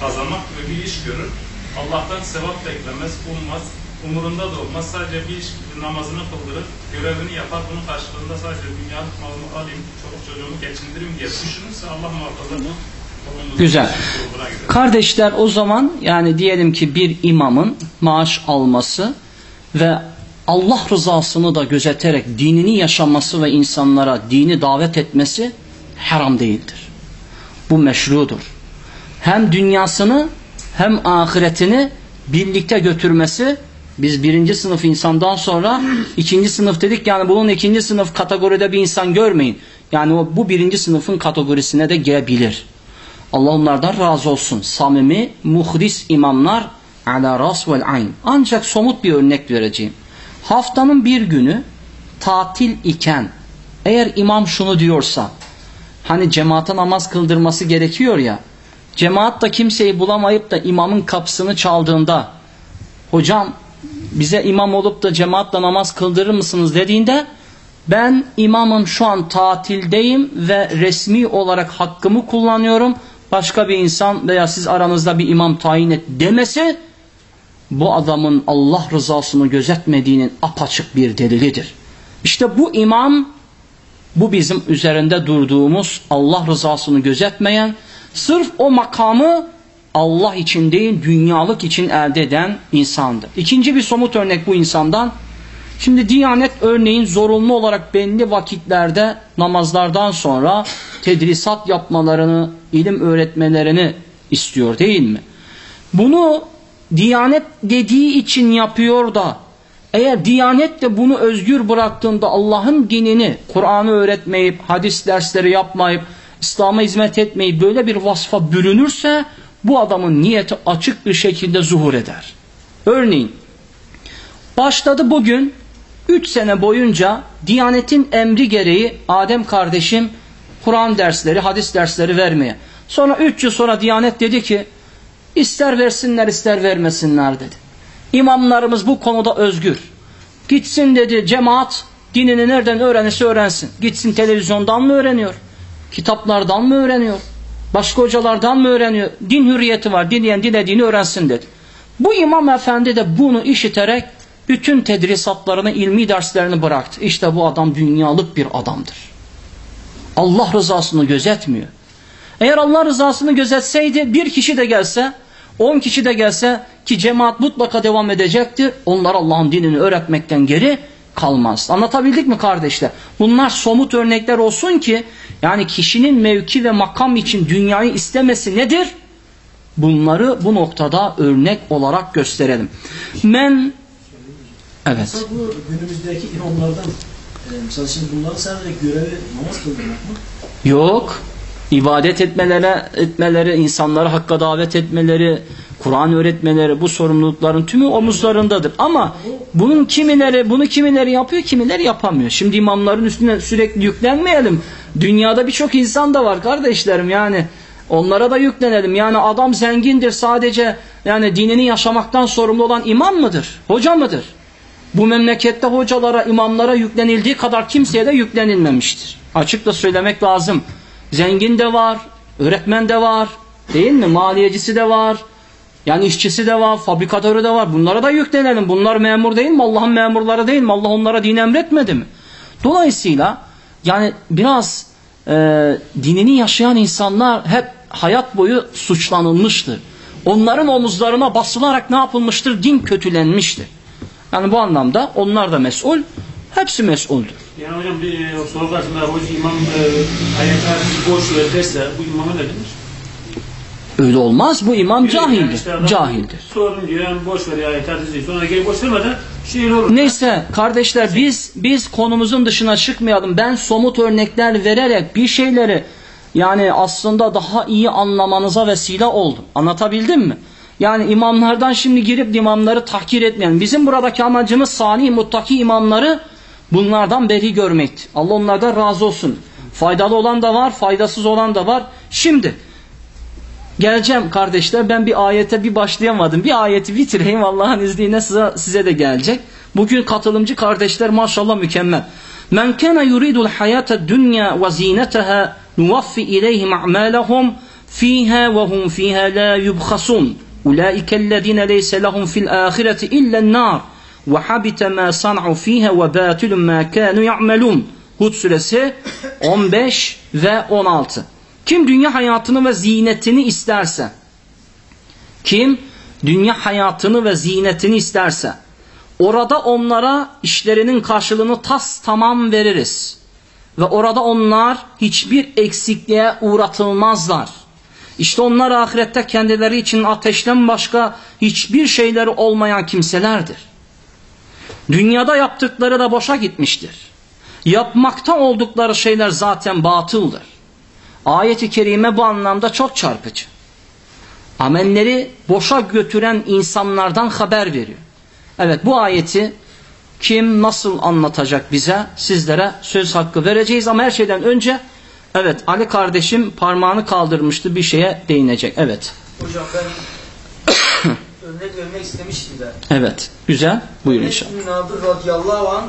[SPEAKER 14] kazanmak gibi bir iş görür. Allah'tan sevap beklemez, ummaz. Umurunda da olmaz. Sadece bir iş namazını kıldırır, görevini yapar. Bunun karşılığında sadece dünyalık malımı alayım, çoluk çocuğumu geçindireyim diye düşünürse Allah muhafaza
[SPEAKER 2] Güzel. Kardeşler o zaman yani diyelim ki bir imamın maaş alması ve Allah rızasını da gözeterek dinini yaşaması ve insanlara dini davet etmesi haram değildir. Bu meşrudur. Hem dünyasını hem ahiretini birlikte götürmesi biz birinci sınıf insandan sonra ikinci sınıf dedik yani bunun ikinci sınıf kategoride bir insan görmeyin. Yani o bu birinci sınıfın kategorisine de girebilir. Allah onlardan razı olsun. Samimi, muhlis imamlar ala ras vel ayn. Ancak somut bir örnek vereceğim. Haftanın bir günü tatil iken eğer imam şunu diyorsa hani cemaate namaz kıldırması gerekiyor ya cemaat da kimseyi bulamayıp da imamın kapısını çaldığında hocam bize imam olup da cemaatle namaz kıldırır mısınız dediğinde ben imamım şu an tatildeyim ve resmi olarak hakkımı kullanıyorum. Başka bir insan veya siz aranızda bir imam tayin et demesi bu adamın Allah rızasını gözetmediğinin apaçık bir delilidir. İşte bu imam bu bizim üzerinde durduğumuz Allah rızasını gözetmeyen sırf o makamı Allah için değil dünyalık için elde eden insandır. İkinci bir somut örnek bu insandan. Şimdi Diyanet örneğin zorunlu olarak belli vakitlerde namazlardan sonra tedrisat yapmalarını, ilim öğretmelerini istiyor değil mi? Bunu Diyanet dediği için yapıyor da eğer Diyanet de bunu özgür bıraktığında Allah'ın dinini, Kur'an'ı öğretmeyip, hadis dersleri yapmayıp, İslam'a hizmet etmeyip böyle bir vasfa bürünürse bu adamın niyeti açık bir şekilde zuhur eder. Örneğin başladı bugün 3 sene boyunca Diyanet'in emri gereği Adem kardeşim Kur'an dersleri, hadis dersleri vermeye. Sonra 3 yıl sonra Diyanet dedi ki ister versinler ister vermesinler dedi. İmamlarımız bu konuda özgür. Gitsin dedi cemaat Dinini nereden öğrenirse öğrensin. Gitsin televizyondan mı öğreniyor? Kitaplardan mı öğreniyor? Başka hocalardan mı öğreniyor? Din hürriyeti var. Dileyen dilediğini öğrensin dedi. Bu imam efendi de bunu işiterek bütün tedrisatlarını, ilmi derslerini bıraktı. İşte bu adam dünyalık bir adamdır. Allah rızasını gözetmiyor. Eğer Allah rızasını gözetseydi bir kişi de gelse, on kişi de gelse ki cemaat mutlaka devam edecektir. Onlar Allah'ın dinini öğretmekten geri kalmaz. Anlatabildik mi kardeşler? Bunlar somut örnekler olsun ki yani kişinin mevki ve makam için dünyayı istemesi nedir? Bunları bu noktada örnek olarak gösterelim. Men Evet.
[SPEAKER 13] Mesela bu günümüzdeki imamlardan e, mesela şimdi bunların sadece görevi namaz kıldırmak mı?
[SPEAKER 2] Yok. İbadet etmelere, etmeleri, insanları hakka davet etmeleri, Kur'an öğretmeleri bu sorumlulukların tümü omuzlarındadır. Ama bunun kimileri, bunu kimileri yapıyor, kimileri yapamıyor. Şimdi imamların üstüne sürekli yüklenmeyelim. Dünyada birçok insan da var kardeşlerim yani. Onlara da yüklenelim. Yani adam zengindir sadece yani dinini yaşamaktan sorumlu olan imam mıdır? Hoca mıdır? Bu memlekette hocalara, imamlara yüklenildiği kadar kimseye de yüklenilmemiştir. Açık da söylemek lazım. Zengin de var, öğretmen de var, değil mi? Maliyecisi de var, yani işçisi de var, fabrikatörü de var. Bunlara da yüklenelim. Bunlar memur değil mi? Allah'ın memurları değil mi? Allah onlara din emretmedi mi? Dolayısıyla yani biraz e, dinini yaşayan insanlar hep hayat boyu suçlanılmıştır. Onların omuzlarına basılarak ne yapılmıştır? Din kötülenmiştir. Yani bu anlamda onlar da mesul, hepsi mesuldür.
[SPEAKER 15] Yani hocam bir e, soru karşısında hoca imam e, ayetler boş derse bu imama ne denir?
[SPEAKER 2] Öyle olmaz. Bu imam
[SPEAKER 15] Yani
[SPEAKER 2] cahildir.
[SPEAKER 15] işte adam
[SPEAKER 2] Cahildir.
[SPEAKER 15] Sordum diyor yani boş ver ya dizi. Sonra geri boş vermeden şiir olur.
[SPEAKER 2] Neyse kardeşler biz biz konumuzun dışına çıkmayalım. Ben somut örnekler vererek bir şeyleri yani aslında daha iyi anlamanıza vesile oldum. Anlatabildim mi? Yani imamlardan şimdi girip imamları tahkir etmeyelim. Bizim buradaki amacımız salih muttaki imamları bunlardan beri görmekti. Allah onlardan razı olsun. Faydalı olan da var, faydasız olan da var. Şimdi geleceğim kardeşler ben bir ayete bir başlayamadım. Bir ayeti bitireyim Allah'ın izniyle size, size de gelecek. Bugün katılımcı kardeşler maşallah mükemmel. Men kana yuridul hayata dunya ve zinetaha nuvaffi ileyhim a'malahum fiha ve hum fiha la yubkhasun. Ulaika ellezine leyse lahum fil ahireti illen nar ve habita ma san'u fiha ve batilun ma kanu. Hud suresi 15 ve 16. Kim dünya hayatını ve zinetini isterse, kim dünya hayatını ve zinetini isterse, orada onlara işlerinin karşılığını tas tamam veririz. Ve orada onlar hiçbir eksikliğe uğratılmazlar. İşte onlar ahirette kendileri için ateşten başka hiçbir şeyleri olmayan kimselerdir. Dünyada yaptıkları da boşa gitmiştir. Yapmakta oldukları şeyler zaten batıldır. Ayet-i kerime bu anlamda çok çarpıcı. Amelleri boşa götüren insanlardan haber veriyor. Evet bu ayeti kim nasıl anlatacak bize sizlere söz hakkı vereceğiz ama her şeyden önce evet Ali kardeşim parmağını kaldırmıştı bir şeye değinecek. Evet.
[SPEAKER 4] Hocam ben örnek vermek istemiştim de.
[SPEAKER 2] Evet. Güzel. Buyurun inşallah.
[SPEAKER 4] Nadir radıyallahu an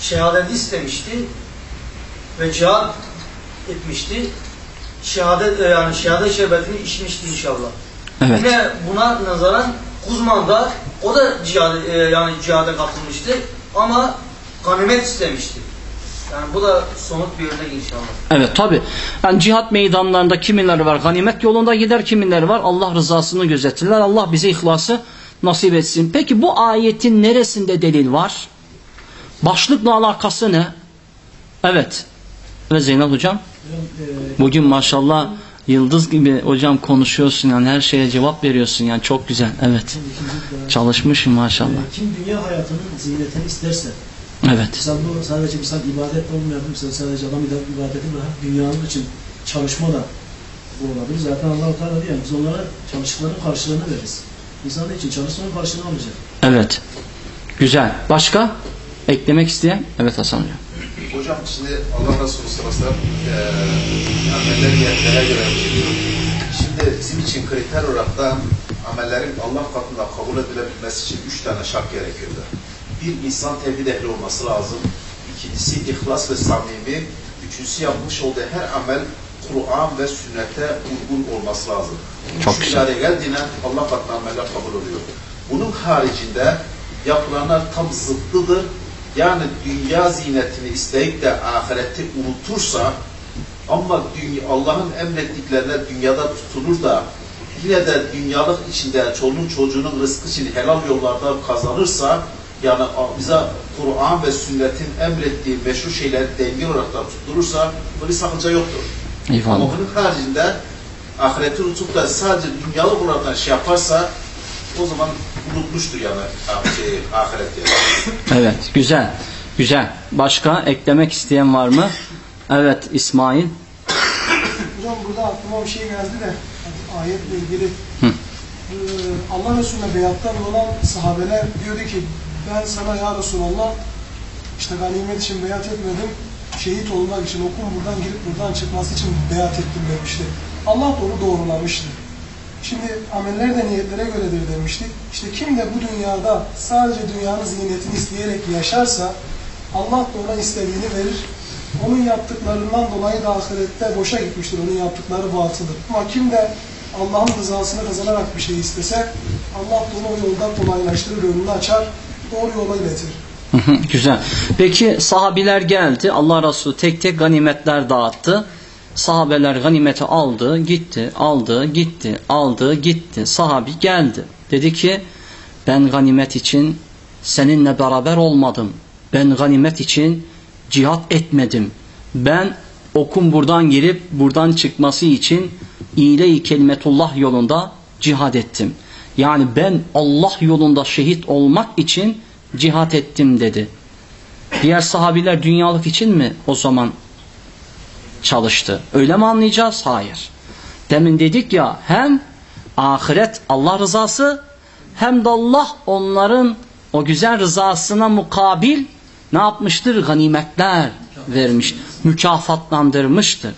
[SPEAKER 4] şehadeti istemişti ve cihad etmişti. Şehadet e, yani şehadet şerbetini içmişti inşallah.
[SPEAKER 2] Evet.
[SPEAKER 4] Yine buna nazaran Kuzman da o da cihad, e, yani cihada katılmıştı ama ganimet istemişti. Yani bu da somut bir örnek inşallah.
[SPEAKER 2] Evet tabi. Yani cihat meydanlarında kimileri var ganimet yolunda gider kimileri var Allah rızasını gözetirler. Allah bize ihlası nasip etsin. Peki bu ayetin neresinde delil var? Başlıkla alakası ne? Evet. Ve Zeynep hocam. Bugün maşallah yıldız gibi hocam konuşuyorsun yani her şeye cevap veriyorsun yani çok güzel. Evet. Çalışmışım maşallah.
[SPEAKER 13] Kim dünya hayatının zinetini isterse
[SPEAKER 2] Evet.
[SPEAKER 13] Mesela bu sadece misal ibadet olmayan, mesela sadece adam ibadeti bırak, dünyanın için çalışma da bu olabilir. Zaten Allah-u Teala diyor, biz onlara çalıştıklarının karşılığını veririz. İnsan için çalışmanın karşılığını alacak.
[SPEAKER 2] Evet. Güzel. Başka? Eklemek isteyen? Evet Hasan hocam.
[SPEAKER 9] Hocam şimdi Allah Resulü sırasında e, ameller niyetlere göre Şimdi bizim için kriter olarak da amellerin Allah katında kabul edilebilmesi için üç tane şart gerekiyordu. Bir, insan tevhid ehli olması lazım.
[SPEAKER 16] İkincisi ihlas ve samimi. Üçüncüsü yapmış olduğu her amel Kur'an ve sünnete uygun olması lazım.
[SPEAKER 2] Çok
[SPEAKER 16] Şu
[SPEAKER 2] güzel.
[SPEAKER 16] geldiğinde Allah katında ameller kabul oluyor. Bunun haricinde yapılanlar tam zıttıdır. Yani dünya zinetini isteyip de ahireti unutursa ama dünya, Allah'ın emrettiklerine dünyada tutulur da yine de dünyalık içinde çoluğun çocuğunun rızkı için helal yollarda kazanırsa yani bize Kur'an ve sünnetin emrettiği meşru şeyleri denge olarak da tutturursa böyle sakınca yoktur.
[SPEAKER 2] Eyvallah.
[SPEAKER 16] Ama bunun haricinde ahireti unutup da sadece dünyalık olarak şey yaparsa o zaman unutmuştur yani şey, ahiret yani.
[SPEAKER 2] Evet, güzel. Güzel. Başka eklemek isteyen var mı? Evet, İsmail.
[SPEAKER 10] Hocam burada aklıma bir şey geldi de ayetle ilgili.
[SPEAKER 2] Hı.
[SPEAKER 10] Ee, Allah Resulüne beyattan olan sahabeler diyordu ki ben sana ya Resulallah işte ganimet için beyat etmedim. Şehit olmak için okun buradan girip buradan çıkması için beyat ettim demişti. Allah onu doğrulamıştı. Şimdi ameller de niyetlere göredir demiştik. İşte kim de bu dünyada sadece dünyanın ziynetini isteyerek yaşarsa Allah da ona istediğini verir. Onun yaptıklarından dolayı da ahirette boşa gitmiştir. Onun yaptıkları batıldır. Ama kim de Allah'ın rızasını kazanarak bir şey istese Allah da onu o yolda kolaylaştırır, önünü açar, doğru yola iletir.
[SPEAKER 2] Güzel. Peki sahabiler geldi. Allah Resulü tek tek ganimetler dağıttı. Sahabeler ganimeti aldı, gitti, aldı, gitti, aldı, gitti. Sahabi geldi. Dedi ki ben ganimet için seninle beraber olmadım. Ben ganimet için cihat etmedim. Ben okun buradan girip buradan çıkması için iyile-i kelimetullah yolunda cihad ettim. Yani ben Allah yolunda şehit olmak için cihat ettim dedi. Diğer sahabiler dünyalık için mi o zaman çalıştı? Öyle mi anlayacağız? Hayır. Demin dedik ya hem ahiret Allah rızası hem de Allah onların o güzel rızasına mukabil ne yapmıştır? Ganimetler vermiş, mükafatlandırmıştır.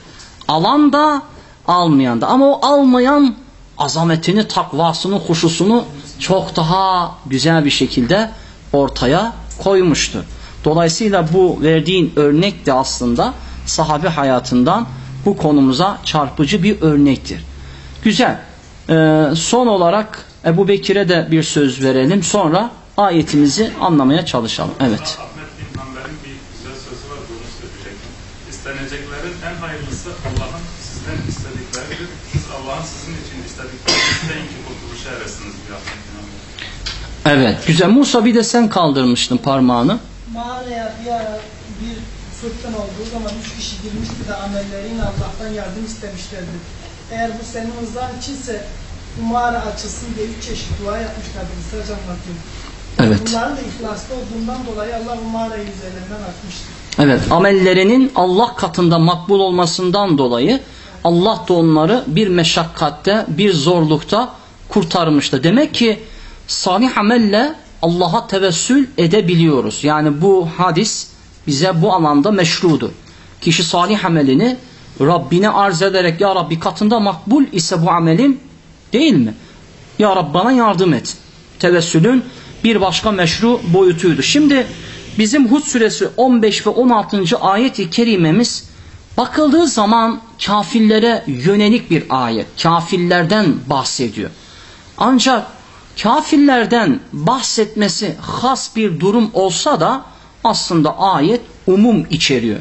[SPEAKER 2] Alan da almayan da ama o almayan azametini, takvasını, huşusunu çok daha güzel bir şekilde ortaya koymuştur. Dolayısıyla bu verdiğin örnek de aslında sahabe hayatından bu konumuza çarpıcı bir örnektir. Güzel. Ee, son olarak Ebu Bekir'e de bir söz verelim. Sonra ayetimizi anlamaya çalışalım. Evet.
[SPEAKER 14] Ahmet bin Hanbel'in bir güzel sözü var bunu söyleyecektim. İsteneceklerin en hayırlısı Allah'ın sizden istedikleridir. Siz Allah'ın sizin için istediklerini isteyin ki kurtuluşa eresiniz diyor Ahmet bin Hanbel.
[SPEAKER 2] Evet. Güzel. Musa bir de sen kaldırmıştın parmağını.
[SPEAKER 10] Mağaraya bir ara bir fırtına olduğu zaman üç kişi girmişti de amelleriyle Allah'tan yardım istemişlerdi. Eğer bu senin rızan içinse bu mağara açılsın diye üç çeşit dua yapmışlardı. Kısaca anlatayım.
[SPEAKER 2] Evet.
[SPEAKER 10] Bunların da ihlaslı olduğundan dolayı Allah bu mağarayı üzerlerinden atmıştı.
[SPEAKER 2] Evet, amellerinin Allah katında makbul olmasından dolayı Allah da onları bir meşakkatte, bir zorlukta kurtarmıştı. Demek ki salih amelle Allah'a tevessül edebiliyoruz. Yani bu hadis bize bu alanda meşrudur. Kişi salih amelini Rabbine arz ederek Ya Rabbi katında makbul ise bu amelim değil mi? Ya Rabbi bana yardım et. Tevessülün bir başka meşru boyutuydu. Şimdi bizim Hud suresi 15 ve 16. ayet-i kerimemiz bakıldığı zaman kafirlere yönelik bir ayet. Kafirlerden bahsediyor. Ancak kafirlerden bahsetmesi has bir durum olsa da aslında ayet umum içeriyor.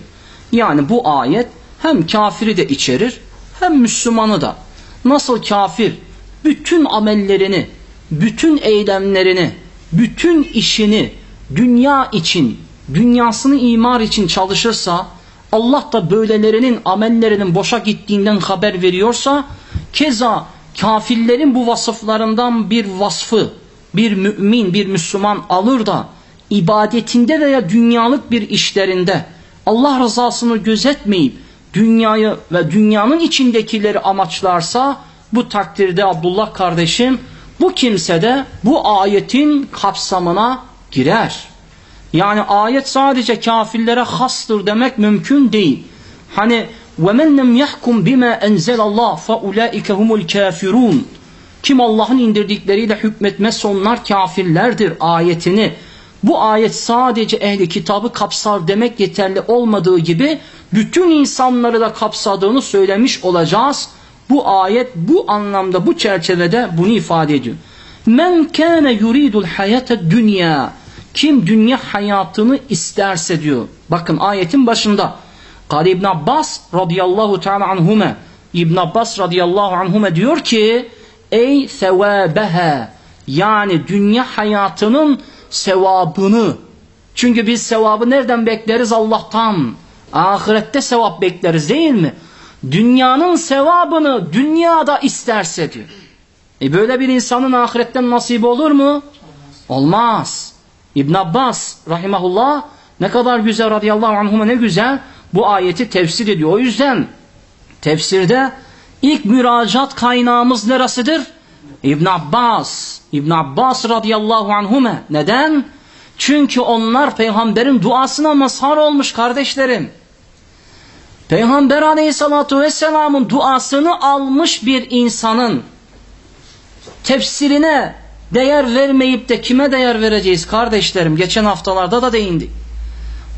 [SPEAKER 2] Yani bu ayet hem kafiri de içerir hem Müslümanı da. Nasıl kafir bütün amellerini, bütün eylemlerini, bütün işini dünya için, dünyasını imar için çalışırsa, Allah da böylelerinin amellerinin boşa gittiğinden haber veriyorsa, keza kafirlerin bu vasıflarından bir vasfı, bir mümin, bir Müslüman alır da, ibadetinde veya dünyalık bir işlerinde Allah rızasını gözetmeyip dünyayı ve dünyanın içindekileri amaçlarsa bu takdirde Abdullah kardeşim bu kimse de bu ayetin kapsamına girer. Yani ayet sadece kafirlere hastır demek mümkün değil. Hani وَمَنْ لَمْ يَحْكُمْ بِمَا اَنْزَلَ اللّٰهِ فَاُولَٰئِكَ هُمُ الْكَافِرُونَ Kim Allah'ın indirdikleriyle hükmetmezse onlar kafirlerdir ayetini bu ayet sadece ehli kitabı kapsar demek yeterli olmadığı gibi bütün insanları da kapsadığını söylemiş olacağız. Bu ayet bu anlamda bu çerçevede bunu ifade ediyor. Men kana yuridul hayata dünya kim dünya hayatını isterse diyor. Bakın ayetin başında. Kale İbn Abbas radıyallahu teala anhume İbn Abbas radıyallahu anhume diyor ki ey sevabeha yani dünya hayatının sevabını. Çünkü biz sevabı nereden bekleriz? Allah'tan. Ahirette sevap bekleriz değil mi? Dünyanın sevabını dünyada isterse diyor. E böyle bir insanın ahiretten nasibi olur mu? Olmaz. İbn Abbas rahimahullah ne kadar güzel radıyallahu anhuma ne güzel bu ayeti tefsir ediyor o yüzden tefsirde ilk müracaat kaynağımız neresidir İbn Abbas İbn Abbas radıyallahu anhume neden? Çünkü onlar peygamberin duasına mazhar olmuş kardeşlerim. Peygamber aleyhissalatu vesselamın duasını almış bir insanın tefsirine değer vermeyip de kime değer vereceğiz kardeşlerim? Geçen haftalarda da değindik.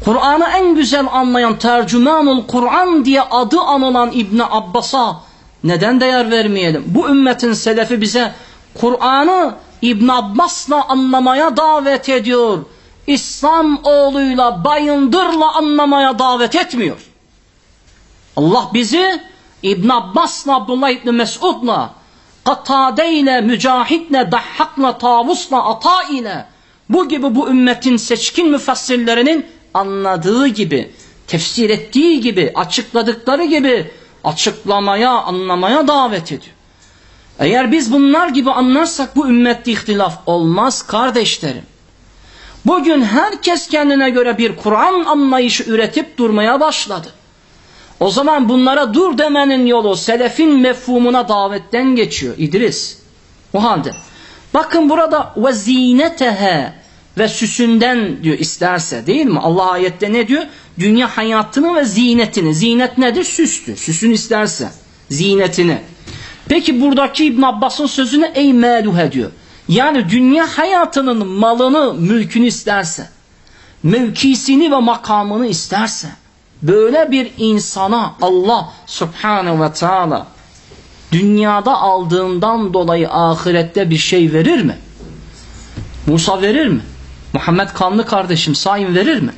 [SPEAKER 2] Kur'an'ı en güzel anlayan tercümanul Kur'an diye adı anılan İbni Abbas'a neden değer vermeyelim? Bu ümmetin selefi bize Kur'an'ı İbn Abbas'la anlamaya davet ediyor. İslam oğluyla bayındırla anlamaya davet etmiyor. Allah bizi İbn Abbas'la Abdullah İbni Mesud'la Katade ile, Mücahit'le, Dahhak'la, Tavus'la, Ata ile bu gibi bu ümmetin seçkin müfessirlerinin anladığı gibi, tefsir ettiği gibi, açıkladıkları gibi açıklamaya, anlamaya davet ediyor. Eğer biz bunlar gibi anlarsak bu ümmette ihtilaf olmaz kardeşlerim. Bugün herkes kendine göre bir Kur'an anlayışı üretip durmaya başladı. O zaman bunlara dur demenin yolu selefin mefhumuna davetten geçiyor İdris. O halde bakın burada ve zinetehe ve süsünden diyor isterse değil mi? Allah ayette ne diyor? Dünya hayatını ve zinetini. Zinet nedir? Süstür. Süsün isterse. Zinetini. Peki buradaki İbn Abbas'ın sözüne ey meluhe diyor. Yani dünya hayatının malını, mülkünü isterse, mevkisini ve makamını isterse, böyle bir insana Allah subhanehu ve teala dünyada aldığından dolayı ahirette bir şey verir mi? Musa verir mi? Muhammed kanlı kardeşim Saim verir mi?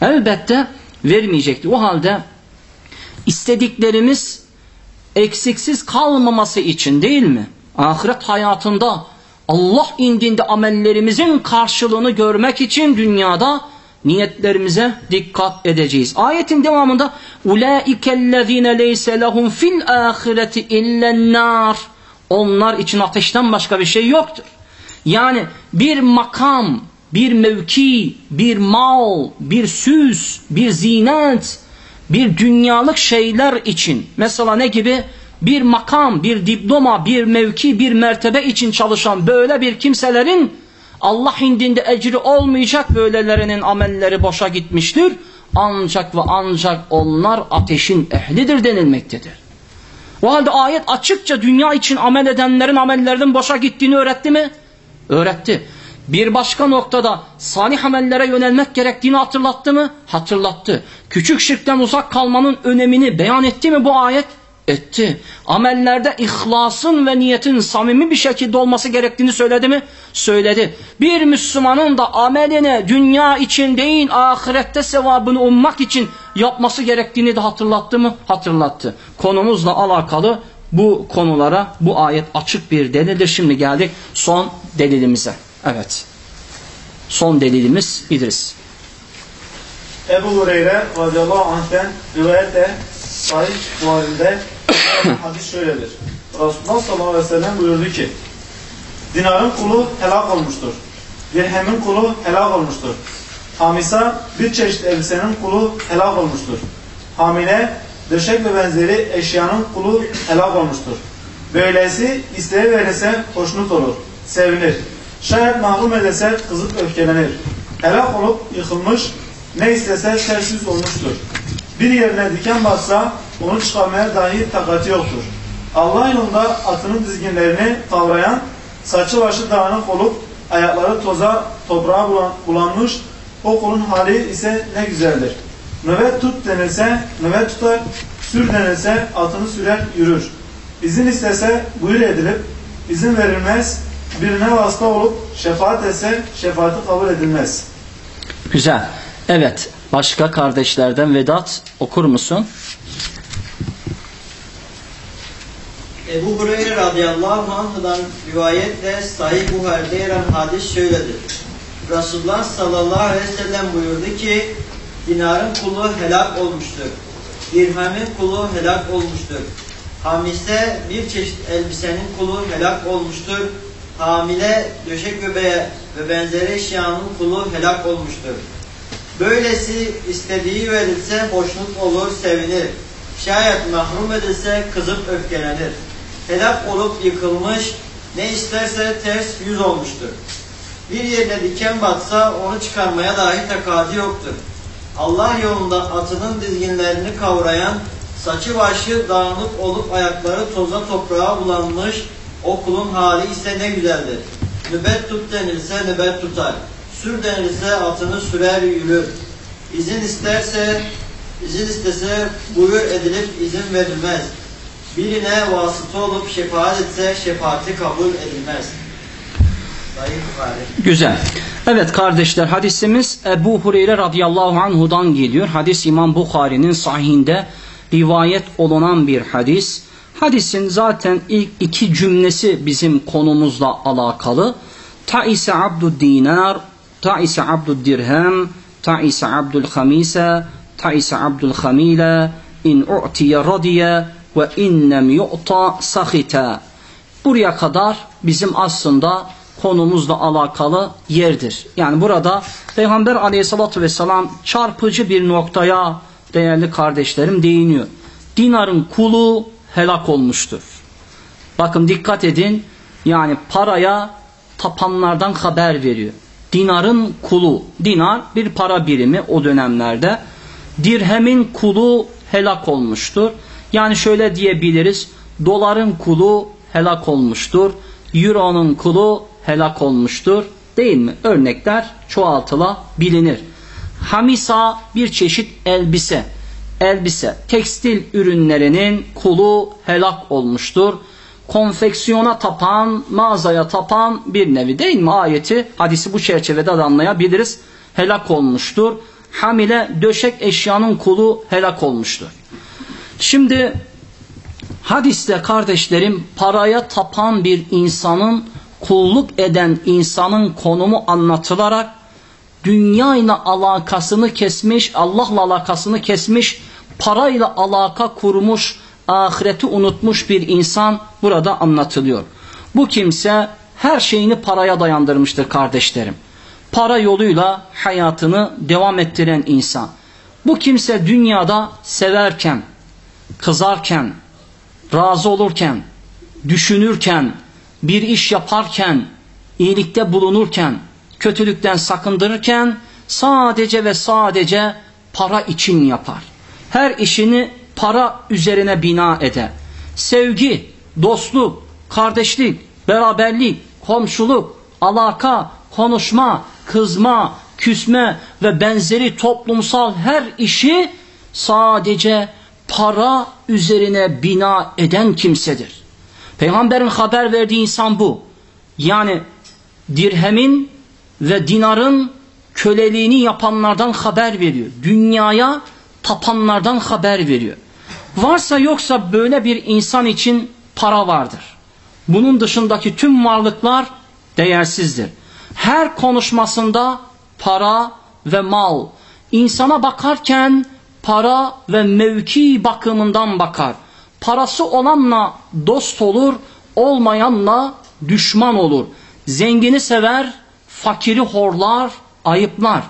[SPEAKER 2] Elbette vermeyecekti. O halde istediklerimiz eksiksiz kalmaması için değil mi? Ahiret hayatında Allah indinde amellerimizin karşılığını görmek için dünyada niyetlerimize dikkat edeceğiz. Ayetin devamında ulaikellezine leyse lehum fil ahireti illen nar. Onlar için ateşten başka bir şey yoktur. Yani bir makam, bir mevki, bir mal, bir süs, bir zinet, bir dünyalık şeyler için mesela ne gibi? Bir makam, bir diploma, bir mevki, bir mertebe için çalışan böyle bir kimselerin Allah indinde ecri olmayacak böylelerinin amelleri boşa gitmiştir. Ancak ve ancak onlar ateşin ehlidir denilmektedir. O halde ayet açıkça dünya için amel edenlerin amellerinin boşa gittiğini öğretti mi? Öğretti. Bir başka noktada salih amellere yönelmek gerektiğini hatırlattı mı? Hatırlattı. Küçük şirkten uzak kalmanın önemini beyan etti mi bu ayet? Etti. Amellerde ihlasın ve niyetin samimi bir şekilde olması gerektiğini söyledi mi? Söyledi. Bir Müslümanın da ameline dünya için değil ahirette sevabını ummak için yapması gerektiğini de hatırlattı mı? Hatırlattı. Konumuzla alakalı bu konulara bu ayet açık bir delildir. Şimdi geldik son delilimize. Evet. Son delilimiz İdris.
[SPEAKER 7] Ebu Hureyre radıyallahu anh'ten rivayette sahih buharinde hadis şöyledir. Resulullah sallallahu aleyhi ve sellem buyurdu ki dinarın kulu helak olmuştur. Dirhemin kulu helak olmuştur. Hamisa bir çeşit elbisenin kulu helak olmuştur. Hamile, döşek ve benzeri eşyanın kulu helak olmuştur. Böylesi isteği verirse hoşnut olur, sevinir. Şayet mahrum edilse kızıp öfkelenir. Helak olup yıkılmış, ne istese ters yüz olmuştur. Bir yerine diken bassa onu çıkarmaya dahi takati yoktur. Allah yolunda atının dizginlerini kavrayan, saçı başı dağınık olup ayakları toza, toprağa bulan- bulanmış, o kulun hali ise ne güzeldir. Nöbet tut denilse nöbet tutar, sür denilse atını sürer yürür. İzin istese buyur edilip, izin verilmez, birine vasıta olup şefaat etse şefaati kabul edilmez.
[SPEAKER 2] Güzel. Evet. Başka kardeşlerden Vedat okur musun?
[SPEAKER 4] Ebu Hureyre radıyallahu anh'dan rivayetle Sahih Buhari'de yer hadis şöyledir. Resulullah sallallahu aleyhi ve sellem buyurdu ki dinarın kulu helak olmuştur. Dirhemin kulu helak olmuştur. Hamise bir çeşit elbisenin kulu helak olmuştur. Hamile döşek göbeğe ve benzeri eşyanın kulu helak olmuştur. Böylesi istediği verilse hoşnut olur, sevinir. Şayet mahrum edilse kızıp öfkelenir. Helak olup yıkılmış, ne isterse ters yüz olmuştur. Bir yerine diken batsa onu çıkarmaya dahi takati yoktur. Allah yolunda atının dizginlerini kavrayan, saçı başı dağınık olup ayakları toza toprağa bulanmış, o kulun hali ise ne güzeldir. Nübet tut denilse nübet tutar. Sür denilse atını sürer yürür. İzin isterse, izin istese buyur edilip izin verilmez. Birine vasıta olup şefaat etse şefaati kabul edilmez.
[SPEAKER 2] Güzel. Evet kardeşler hadisimiz Ebu Hureyre radıyallahu anhudan geliyor. Hadis İmam Bukhari'nin sahihinde rivayet olunan bir hadis. Hadisin zaten ilk iki cümlesi bizim konumuzla alakalı. Ta'ise abdud dinar, ta'ise abdud dirhem, ta'ise abdul hamise, ta'ise abdul hamile, in u'tiye radiye ve innem yu'ta sahita. Buraya kadar bizim aslında konumuzla alakalı yerdir. Yani burada Peygamber aleyhissalatü vesselam çarpıcı bir noktaya değerli kardeşlerim değiniyor. Dinarın kulu helak olmuştur. Bakın dikkat edin yani paraya tapanlardan haber veriyor. Dinarın kulu, dinar bir para birimi o dönemlerde. Dirhemin kulu helak olmuştur. Yani şöyle diyebiliriz, doların kulu helak olmuştur. Euro'nun kulu helak olmuştur. Değil mi? Örnekler çoğaltıla bilinir. Hamisa bir çeşit elbise. Elbise, tekstil ürünlerinin kulu helak olmuştur. Konfeksiyona tapan, mağazaya tapan bir nevi değil mi? Ayeti, hadisi bu çerçevede de anlayabiliriz. Helak olmuştur. Hamile döşek eşyanın kulu helak olmuştur. Şimdi hadiste kardeşlerim paraya tapan bir insanın kulluk eden insanın konumu anlatılarak dünya ile alakasını kesmiş, Allah'la alakasını kesmiş, parayla alaka kurmuş, ahireti unutmuş bir insan burada anlatılıyor. Bu kimse her şeyini paraya dayandırmıştır kardeşlerim. Para yoluyla hayatını devam ettiren insan. Bu kimse dünyada severken, kızarken, razı olurken, düşünürken, bir iş yaparken, iyilikte bulunurken, kötülükten sakındırırken sadece ve sadece para için yapar. Her işini para üzerine bina eder. Sevgi, dostluk, kardeşlik, beraberlik, komşuluk, alaka, konuşma, kızma, küsme ve benzeri toplumsal her işi sadece para üzerine bina eden kimsedir. Peygamberin haber verdiği insan bu. Yani dirhemin ve dinarın köleliğini yapanlardan haber veriyor. Dünyaya tapanlardan haber veriyor. Varsa yoksa böyle bir insan için para vardır. Bunun dışındaki tüm varlıklar değersizdir. Her konuşmasında para ve mal. İnsana bakarken para ve mevki bakımından bakar. Parası olanla dost olur, olmayanla düşman olur. Zengini sever, fakiri horlar, ayıplar.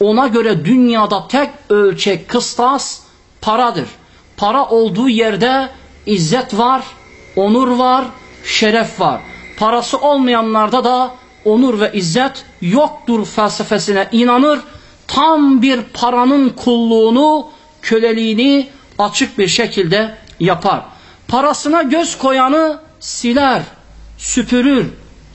[SPEAKER 2] Ona göre dünyada tek ölçek kıstas paradır. Para olduğu yerde izzet var, onur var, şeref var. Parası olmayanlarda da onur ve izzet yoktur felsefesine inanır. Tam bir paranın kulluğunu, köleliğini açık bir şekilde yapar. Parasına göz koyanı siler, süpürür,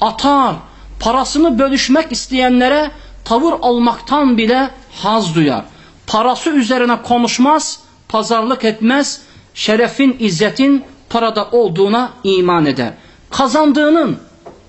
[SPEAKER 2] atar. parasını bölüşmek isteyenlere tavır almaktan bile haz duyar. Parası üzerine konuşmaz, pazarlık etmez, şerefin, izzetin parada olduğuna iman eder. Kazandığının,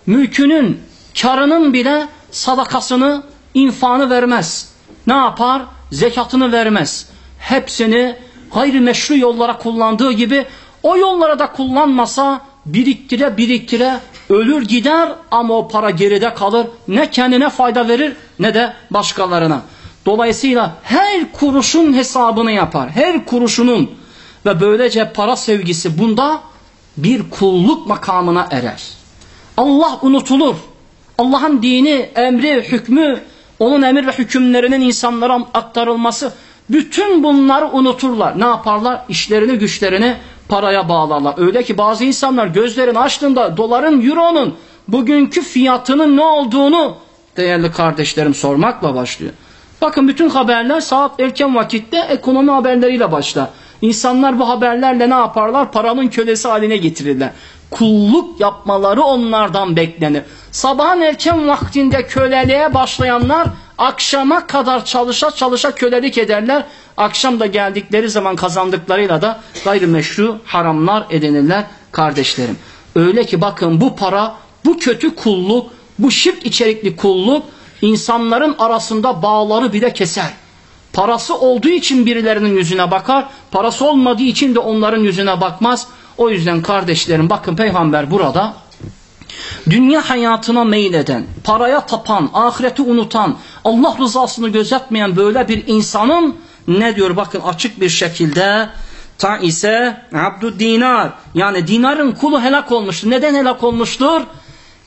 [SPEAKER 2] mülkünün, karının bile sadakasını, infanı vermez. Ne yapar? Zekatını vermez. Hepsini gayrimeşru yollara kullandığı gibi o yollara da kullanmasa biriktire biriktire ölür gider ama o para geride kalır. Ne kendine fayda verir ne de başkalarına. Dolayısıyla her kuruşun hesabını yapar. Her kuruşunun ve böylece para sevgisi bunda bir kulluk makamına erer. Allah unutulur. Allah'ın dini, emri, hükmü, onun emir ve hükümlerinin insanlara aktarılması bütün bunları unuturlar. Ne yaparlar? İşlerini, güçlerini paraya bağlarlar. Öyle ki bazı insanlar gözlerini açtığında doların, euronun bugünkü fiyatının ne olduğunu değerli kardeşlerim sormakla başlıyor. Bakın bütün haberler saat erken vakitte ekonomi haberleriyle başlar. İnsanlar bu haberlerle ne yaparlar? Paranın kölesi haline getirirler. Kulluk yapmaları onlardan beklenir. Sabahın erken vaktinde köleliğe başlayanlar akşama kadar çalışa çalışa kölelik ederler. Akşam da geldikleri zaman kazandıklarıyla da gayrimeşru haramlar edinirler kardeşlerim. Öyle ki bakın bu para, bu kötü kulluk, bu şirk içerikli kulluk insanların arasında bağları bile keser. Parası olduğu için birilerinin yüzüne bakar, parası olmadığı için de onların yüzüne bakmaz. O yüzden kardeşlerim bakın peygamber burada dünya hayatına meyleden, paraya tapan, ahireti unutan, Allah rızasını gözetmeyen böyle bir insanın ne diyor bakın açık bir şekilde ta ise abdü dinar yani dinarın kulu helak olmuştur. Neden helak olmuştur?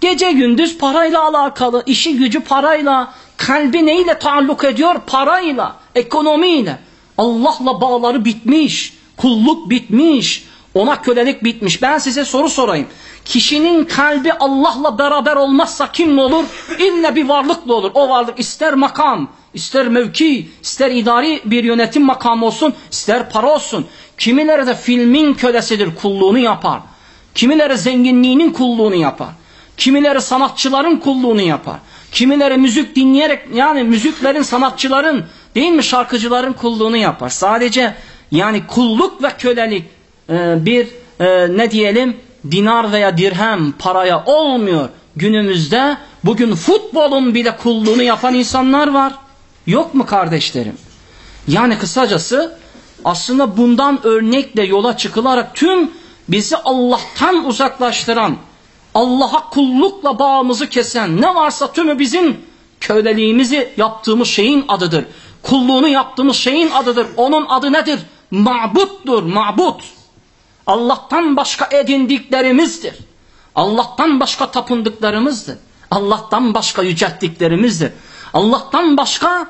[SPEAKER 2] Gece gündüz parayla alakalı, işi gücü parayla, kalbi neyle taalluk ediyor? Parayla, ekonomiyle. Allah'la bağları bitmiş, kulluk bitmiş, ona kölelik bitmiş. Ben size soru sorayım. Kişinin kalbi Allah'la beraber olmazsa kim olur? İlle bir varlıkla olur. O varlık ister makam, ister mevki, ister idari bir yönetim makamı olsun, ister para olsun. Kimileri de filmin kölesidir, kulluğunu yapar. Kimileri zenginliğinin kulluğunu yapar. Kimileri sanatçıların kulluğunu yapar. Kimileri müzik dinleyerek yani müziklerin, sanatçıların değil mi şarkıcıların kulluğunu yapar. Sadece yani kulluk ve kölelik e, bir e, ne diyelim dinar veya dirhem paraya olmuyor. Günümüzde bugün futbolun bile kulluğunu yapan insanlar var. Yok mu kardeşlerim? Yani kısacası aslında bundan örnekle yola çıkılarak tüm bizi Allah'tan uzaklaştıran, Allah'a kullukla bağımızı kesen ne varsa tümü bizim köleliğimizi yaptığımız şeyin adıdır. Kulluğunu yaptığımız şeyin adıdır. Onun adı nedir? Ma'buttur, ma'but. Allah'tan başka edindiklerimizdir. Allah'tan başka tapındıklarımızdır. Allah'tan başka yücelttiklerimizdir. Allah'tan başka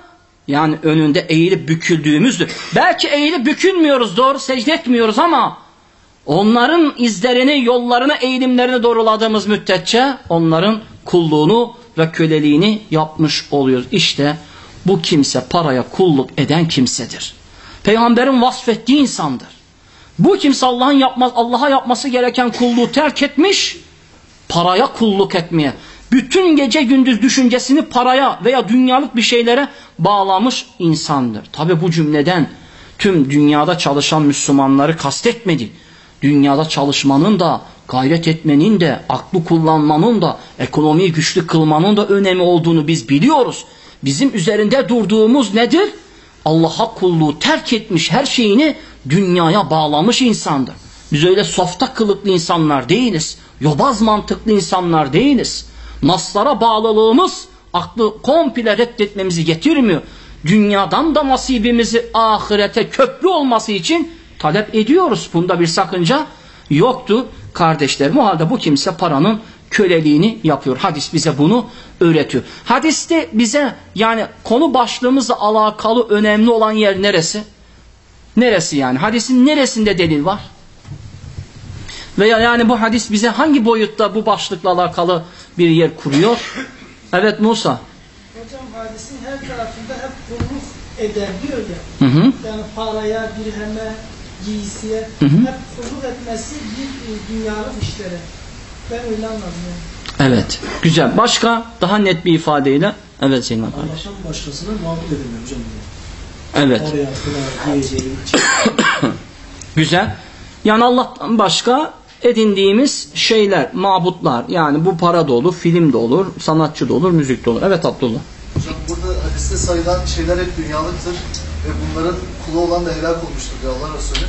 [SPEAKER 2] yani önünde eğilip büküldüğümüzdür. Belki eğilip bükülmüyoruz, doğru secde etmiyoruz ama onların izlerini, yollarını, eğilimlerini doğruladığımız müddetçe onların kulluğunu ve köleliğini yapmış oluyoruz. İşte bu kimse paraya kulluk eden kimsedir. Peygamberin vasfettiği insandır. Bu kimse Allah'ın yapmaz Allah'a yapması gereken kulluğu terk etmiş, paraya kulluk etmeye, bütün gece gündüz düşüncesini paraya veya dünyalık bir şeylere bağlamış insandır. Tabi bu cümleden tüm dünyada çalışan Müslümanları kastetmedi. Dünyada çalışmanın da, gayret etmenin de, aklı kullanmanın da, ekonomiyi güçlü kılmanın da önemi olduğunu biz biliyoruz. Bizim üzerinde durduğumuz nedir? Allah'a kulluğu terk etmiş her şeyini dünyaya bağlamış insandır. Biz öyle softa kılıklı insanlar değiliz. Yobaz mantıklı insanlar değiliz. Naslara bağlılığımız aklı komple reddetmemizi getirmiyor. Dünyadan da nasibimizi ahirete köprü olması için talep ediyoruz. Bunda bir sakınca yoktu kardeşlerim. O halde bu kimse paranın köleliğini yapıyor. Hadis bize bunu öğretiyor. Hadiste bize yani konu başlığımızla alakalı önemli olan yer neresi? Neresi yani? Hadisin neresinde delil var? Veya yani bu hadis bize hangi boyutta bu başlıkla alakalı bir yer kuruyor? Evet Musa.
[SPEAKER 10] Hocam hadisin her tarafında hep kulluk eder diyor ya.
[SPEAKER 2] Hı hı.
[SPEAKER 10] Yani paraya, dirheme, giysiye
[SPEAKER 2] Hı hı.
[SPEAKER 10] hep kulluk etmesi bir e, dünyalık işlere. Ben öyle anladım yani.
[SPEAKER 2] Evet. Güzel. Başka daha net bir ifadeyle. Evet Zeynep kardeş.
[SPEAKER 13] Allah'tan başkasına mabul edilmiyor hocam.
[SPEAKER 2] Evet.
[SPEAKER 13] Oraya kılar, diyeceği,
[SPEAKER 2] Güzel. Yani Allah'tan başka edindiğimiz şeyler, mabutlar. Yani bu para da olur, film de olur, sanatçı da olur, müzik de olur. Evet Abdullah.
[SPEAKER 11] Hocam burada hadiste sayılan şeyler hep dünyalıktır ve bunların kulu olan da helak olmuştur diyor Allah Resulü.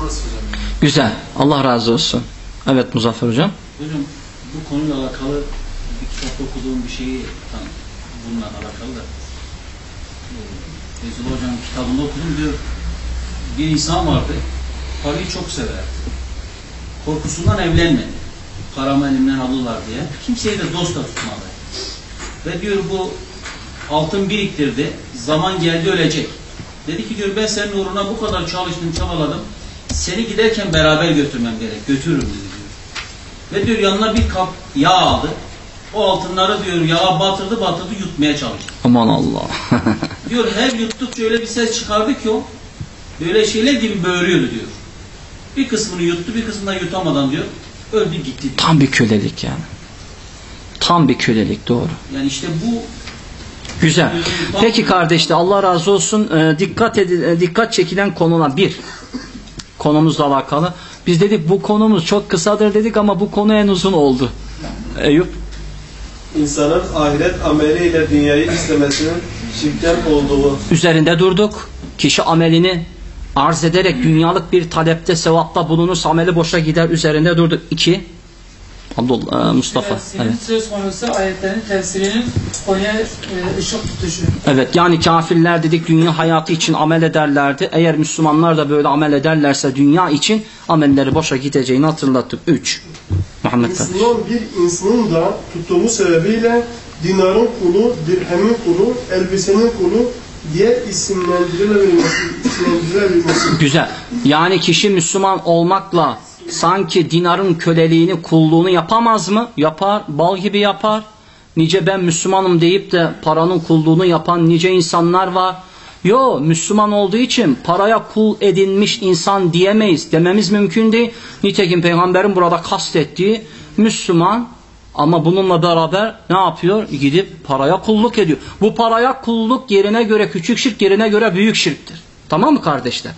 [SPEAKER 11] Burası hocam.
[SPEAKER 2] Güzel. Allah razı olsun. Evet Muzaffer hocam.
[SPEAKER 6] Hocam bu konuyla alakalı bir kitapta okuduğum bir şeyi tam bununla alakalı da e, Feyzullah Hocam'ın kitabında okudum diyor bir insan vardı parayı çok severdi. Korkusundan evlenmedi. Paramı elimden alırlar diye. Kimseyi de dost da tutmadı. Ve diyor bu altın biriktirdi. Zaman geldi ölecek. Dedi ki diyor ben senin uğruna bu kadar çalıştım çabaladım. Seni giderken beraber götürmem gerek. Götürürüm dedi. Ve diyor yanına bir kap yağ aldı. O altınları diyor yağa batırdı batırdı yutmaya çalıştı.
[SPEAKER 2] Aman Allah.
[SPEAKER 6] Diyor her yuttukça öyle bir ses çıkardı ki o böyle şeyler gibi böğürüyordu diyor. Bir kısmını yuttu bir kısmını da yutamadan diyor öldü gitti diyor.
[SPEAKER 2] Tam bir kölelik yani. Tam bir kölelik doğru.
[SPEAKER 6] Yani işte bu
[SPEAKER 2] Güzel. Peki kardeşler Allah razı olsun. Ee, dikkat edin, e, dikkat çekilen konular bir. Konumuzla alakalı. Biz dedik bu konumuz çok kısadır dedik ama bu konu en uzun oldu. Eyüp.
[SPEAKER 5] İnsanın ahiret ameliyle dünyayı istemesinin şirkten olduğu.
[SPEAKER 2] Üzerinde durduk. Kişi amelini arz ederek dünyalık bir talepte sevapta bulunursa ameli boşa gider üzerinde durduk. İki. Abdullah, e, Mustafa. Evet.
[SPEAKER 17] söz konusu ayetlerin tefsirinin konuya e, ışık tutuşu.
[SPEAKER 2] Evet yani kafirler dedik dünya hayatı için amel ederlerdi. Eğer Müslümanlar da böyle amel ederlerse dünya için amelleri boşa gideceğini hatırlattık. 3. Muhammed kardeş.
[SPEAKER 12] Müslüman bir insanın da tuttuğu sebebiyle dinarın kulu, dirhemin kulu, elbisenin kulu diye isimlendirilebilmesi, isimlendirilebilmesi.
[SPEAKER 2] Güzel. Yani kişi Müslüman olmakla sanki dinarın köleliğini, kulluğunu yapamaz mı? Yapar. Bal gibi yapar. Nice ben Müslümanım deyip de paranın kulluğunu yapan nice insanlar var. Yo Müslüman olduğu için paraya kul edinmiş insan diyemeyiz. Dememiz mümkün değil. Nitekim peygamberin burada kastettiği Müslüman ama bununla beraber ne yapıyor? Gidip paraya kulluk ediyor. Bu paraya kulluk yerine göre küçük şirk yerine göre büyük şirktir. Tamam mı kardeşler?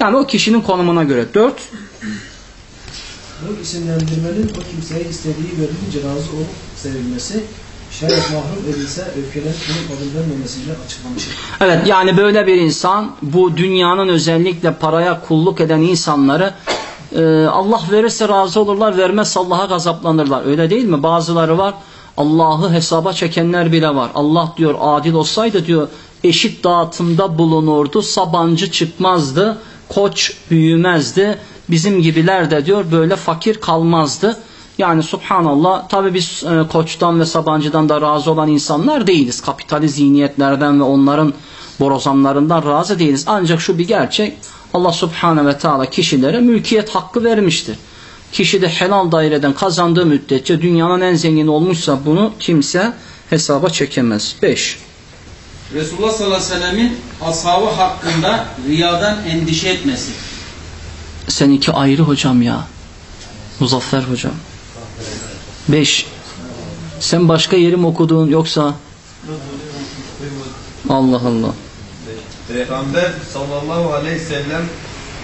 [SPEAKER 2] Yani o kişinin konumuna göre. Dört.
[SPEAKER 13] Bu isimlendirmenin o kimseye istediği verilince razı olup sevilmesi, şayet mahrum edilse öfkelenip bunun kabul vermemesiyle açıklamıştır.
[SPEAKER 2] Evet yani böyle bir insan bu dünyanın özellikle paraya kulluk eden insanları e, Allah verirse razı olurlar vermezse Allah'a gazaplanırlar. Öyle değil mi? Bazıları var Allah'ı hesaba çekenler bile var. Allah diyor adil olsaydı diyor eşit dağıtımda bulunurdu. Sabancı çıkmazdı. Koç büyümezdi. Bizim gibiler de diyor böyle fakir kalmazdı. Yani subhanallah tabi biz e, koçtan ve sabancıdan da razı olan insanlar değiliz. Kapitalist zihniyetlerden ve onların borazanlarından razı değiliz. Ancak şu bir gerçek Allah subhanahu ve teala kişilere mülkiyet hakkı vermiştir. Kişi de helal daireden kazandığı müddetçe dünyanın en zengin olmuşsa bunu kimse hesaba çekemez. 5.
[SPEAKER 6] Resulullah sallallahu aleyhi ve sellemin ashabı hakkında riyadan endişe etmesi.
[SPEAKER 2] Seninki ayrı hocam ya. Muzaffer hocam. 5. Sen başka yeri mi okudun yoksa? Allah Allah.
[SPEAKER 18] Peygamber sallallahu aleyhi ve sellem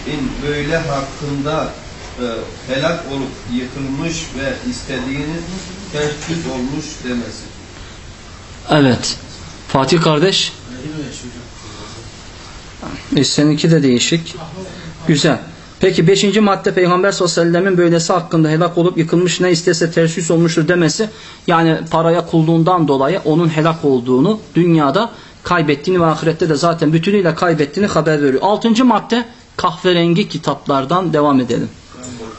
[SPEAKER 18] in böyle hakkında e, helak olup yıkılmış ve istediğini teşhis olmuş demesi.
[SPEAKER 2] Evet. Fatih kardeş. E, seninki de değişik. Güzel. Peki beşinci madde Peygamber sallallahu aleyhi ve sellemin böylesi hakkında helak olup yıkılmış ne istese ters yüz olmuştur demesi yani paraya kulluğundan dolayı onun helak olduğunu dünyada kaybettiğini ve ahirette de zaten bütünüyle kaybettiğini haber veriyor. Altıncı madde kahverengi kitaplardan devam edelim.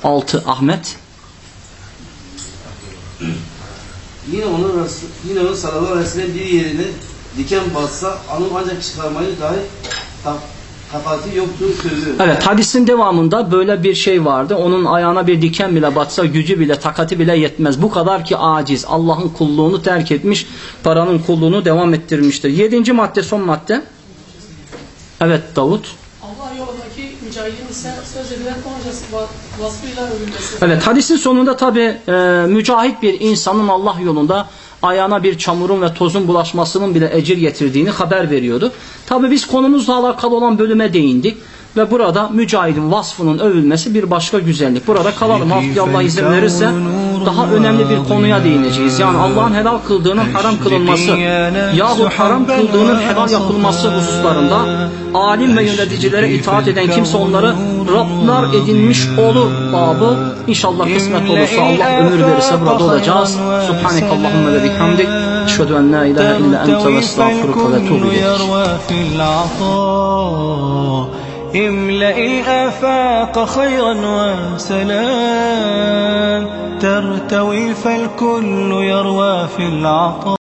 [SPEAKER 2] Altı Ahmet.
[SPEAKER 19] Yine onun yine onun sallallahu aleyhi ve sellem bir yerine diken batsa onu ancak çıkarmayı dahi takati yoktur söylüyor.
[SPEAKER 2] Evet hadisin devamında böyle bir şey vardı. Onun ayağına bir diken bile batsa gücü bile takati bile yetmez. Bu kadar ki aciz. Allah'ın kulluğunu terk etmiş. Paranın kulluğunu devam ettirmiştir. Yedinci madde son madde. Evet Davut.
[SPEAKER 17] Allah yolundaki mücahidin ise söz edilen onca va- vasfıyla övülmesi.
[SPEAKER 2] Evet hadisin sonunda tabi e, mücahit bir insanın Allah yolunda ayağına bir çamurun ve tozun bulaşmasının bile ecir getirdiğini haber veriyordu. Tabi biz konumuzla alakalı olan bölüme değindik ve burada mücahidin vasfının övülmesi bir başka güzellik. Burada kalalım haftaya Allah izin verirse daha önemli bir konuya değineceğiz. Yani Allah'ın helal kıldığının haram kılınması yahut haram kıldığının helal yapılması hususlarında alim ve yöneticilere itaat eden kimse onları Rablar edinmiş olur babı. İnşallah kısmet olursa Allah ömür verirse burada olacağız. Subhanek Allahümme ve bihamdik. Eşhedü en la ilahe illa ente ve estağfuruka ve tuğbu
[SPEAKER 1] املأ الآفاق خيرا وسلام ترتوي فالكل يروى في العطاء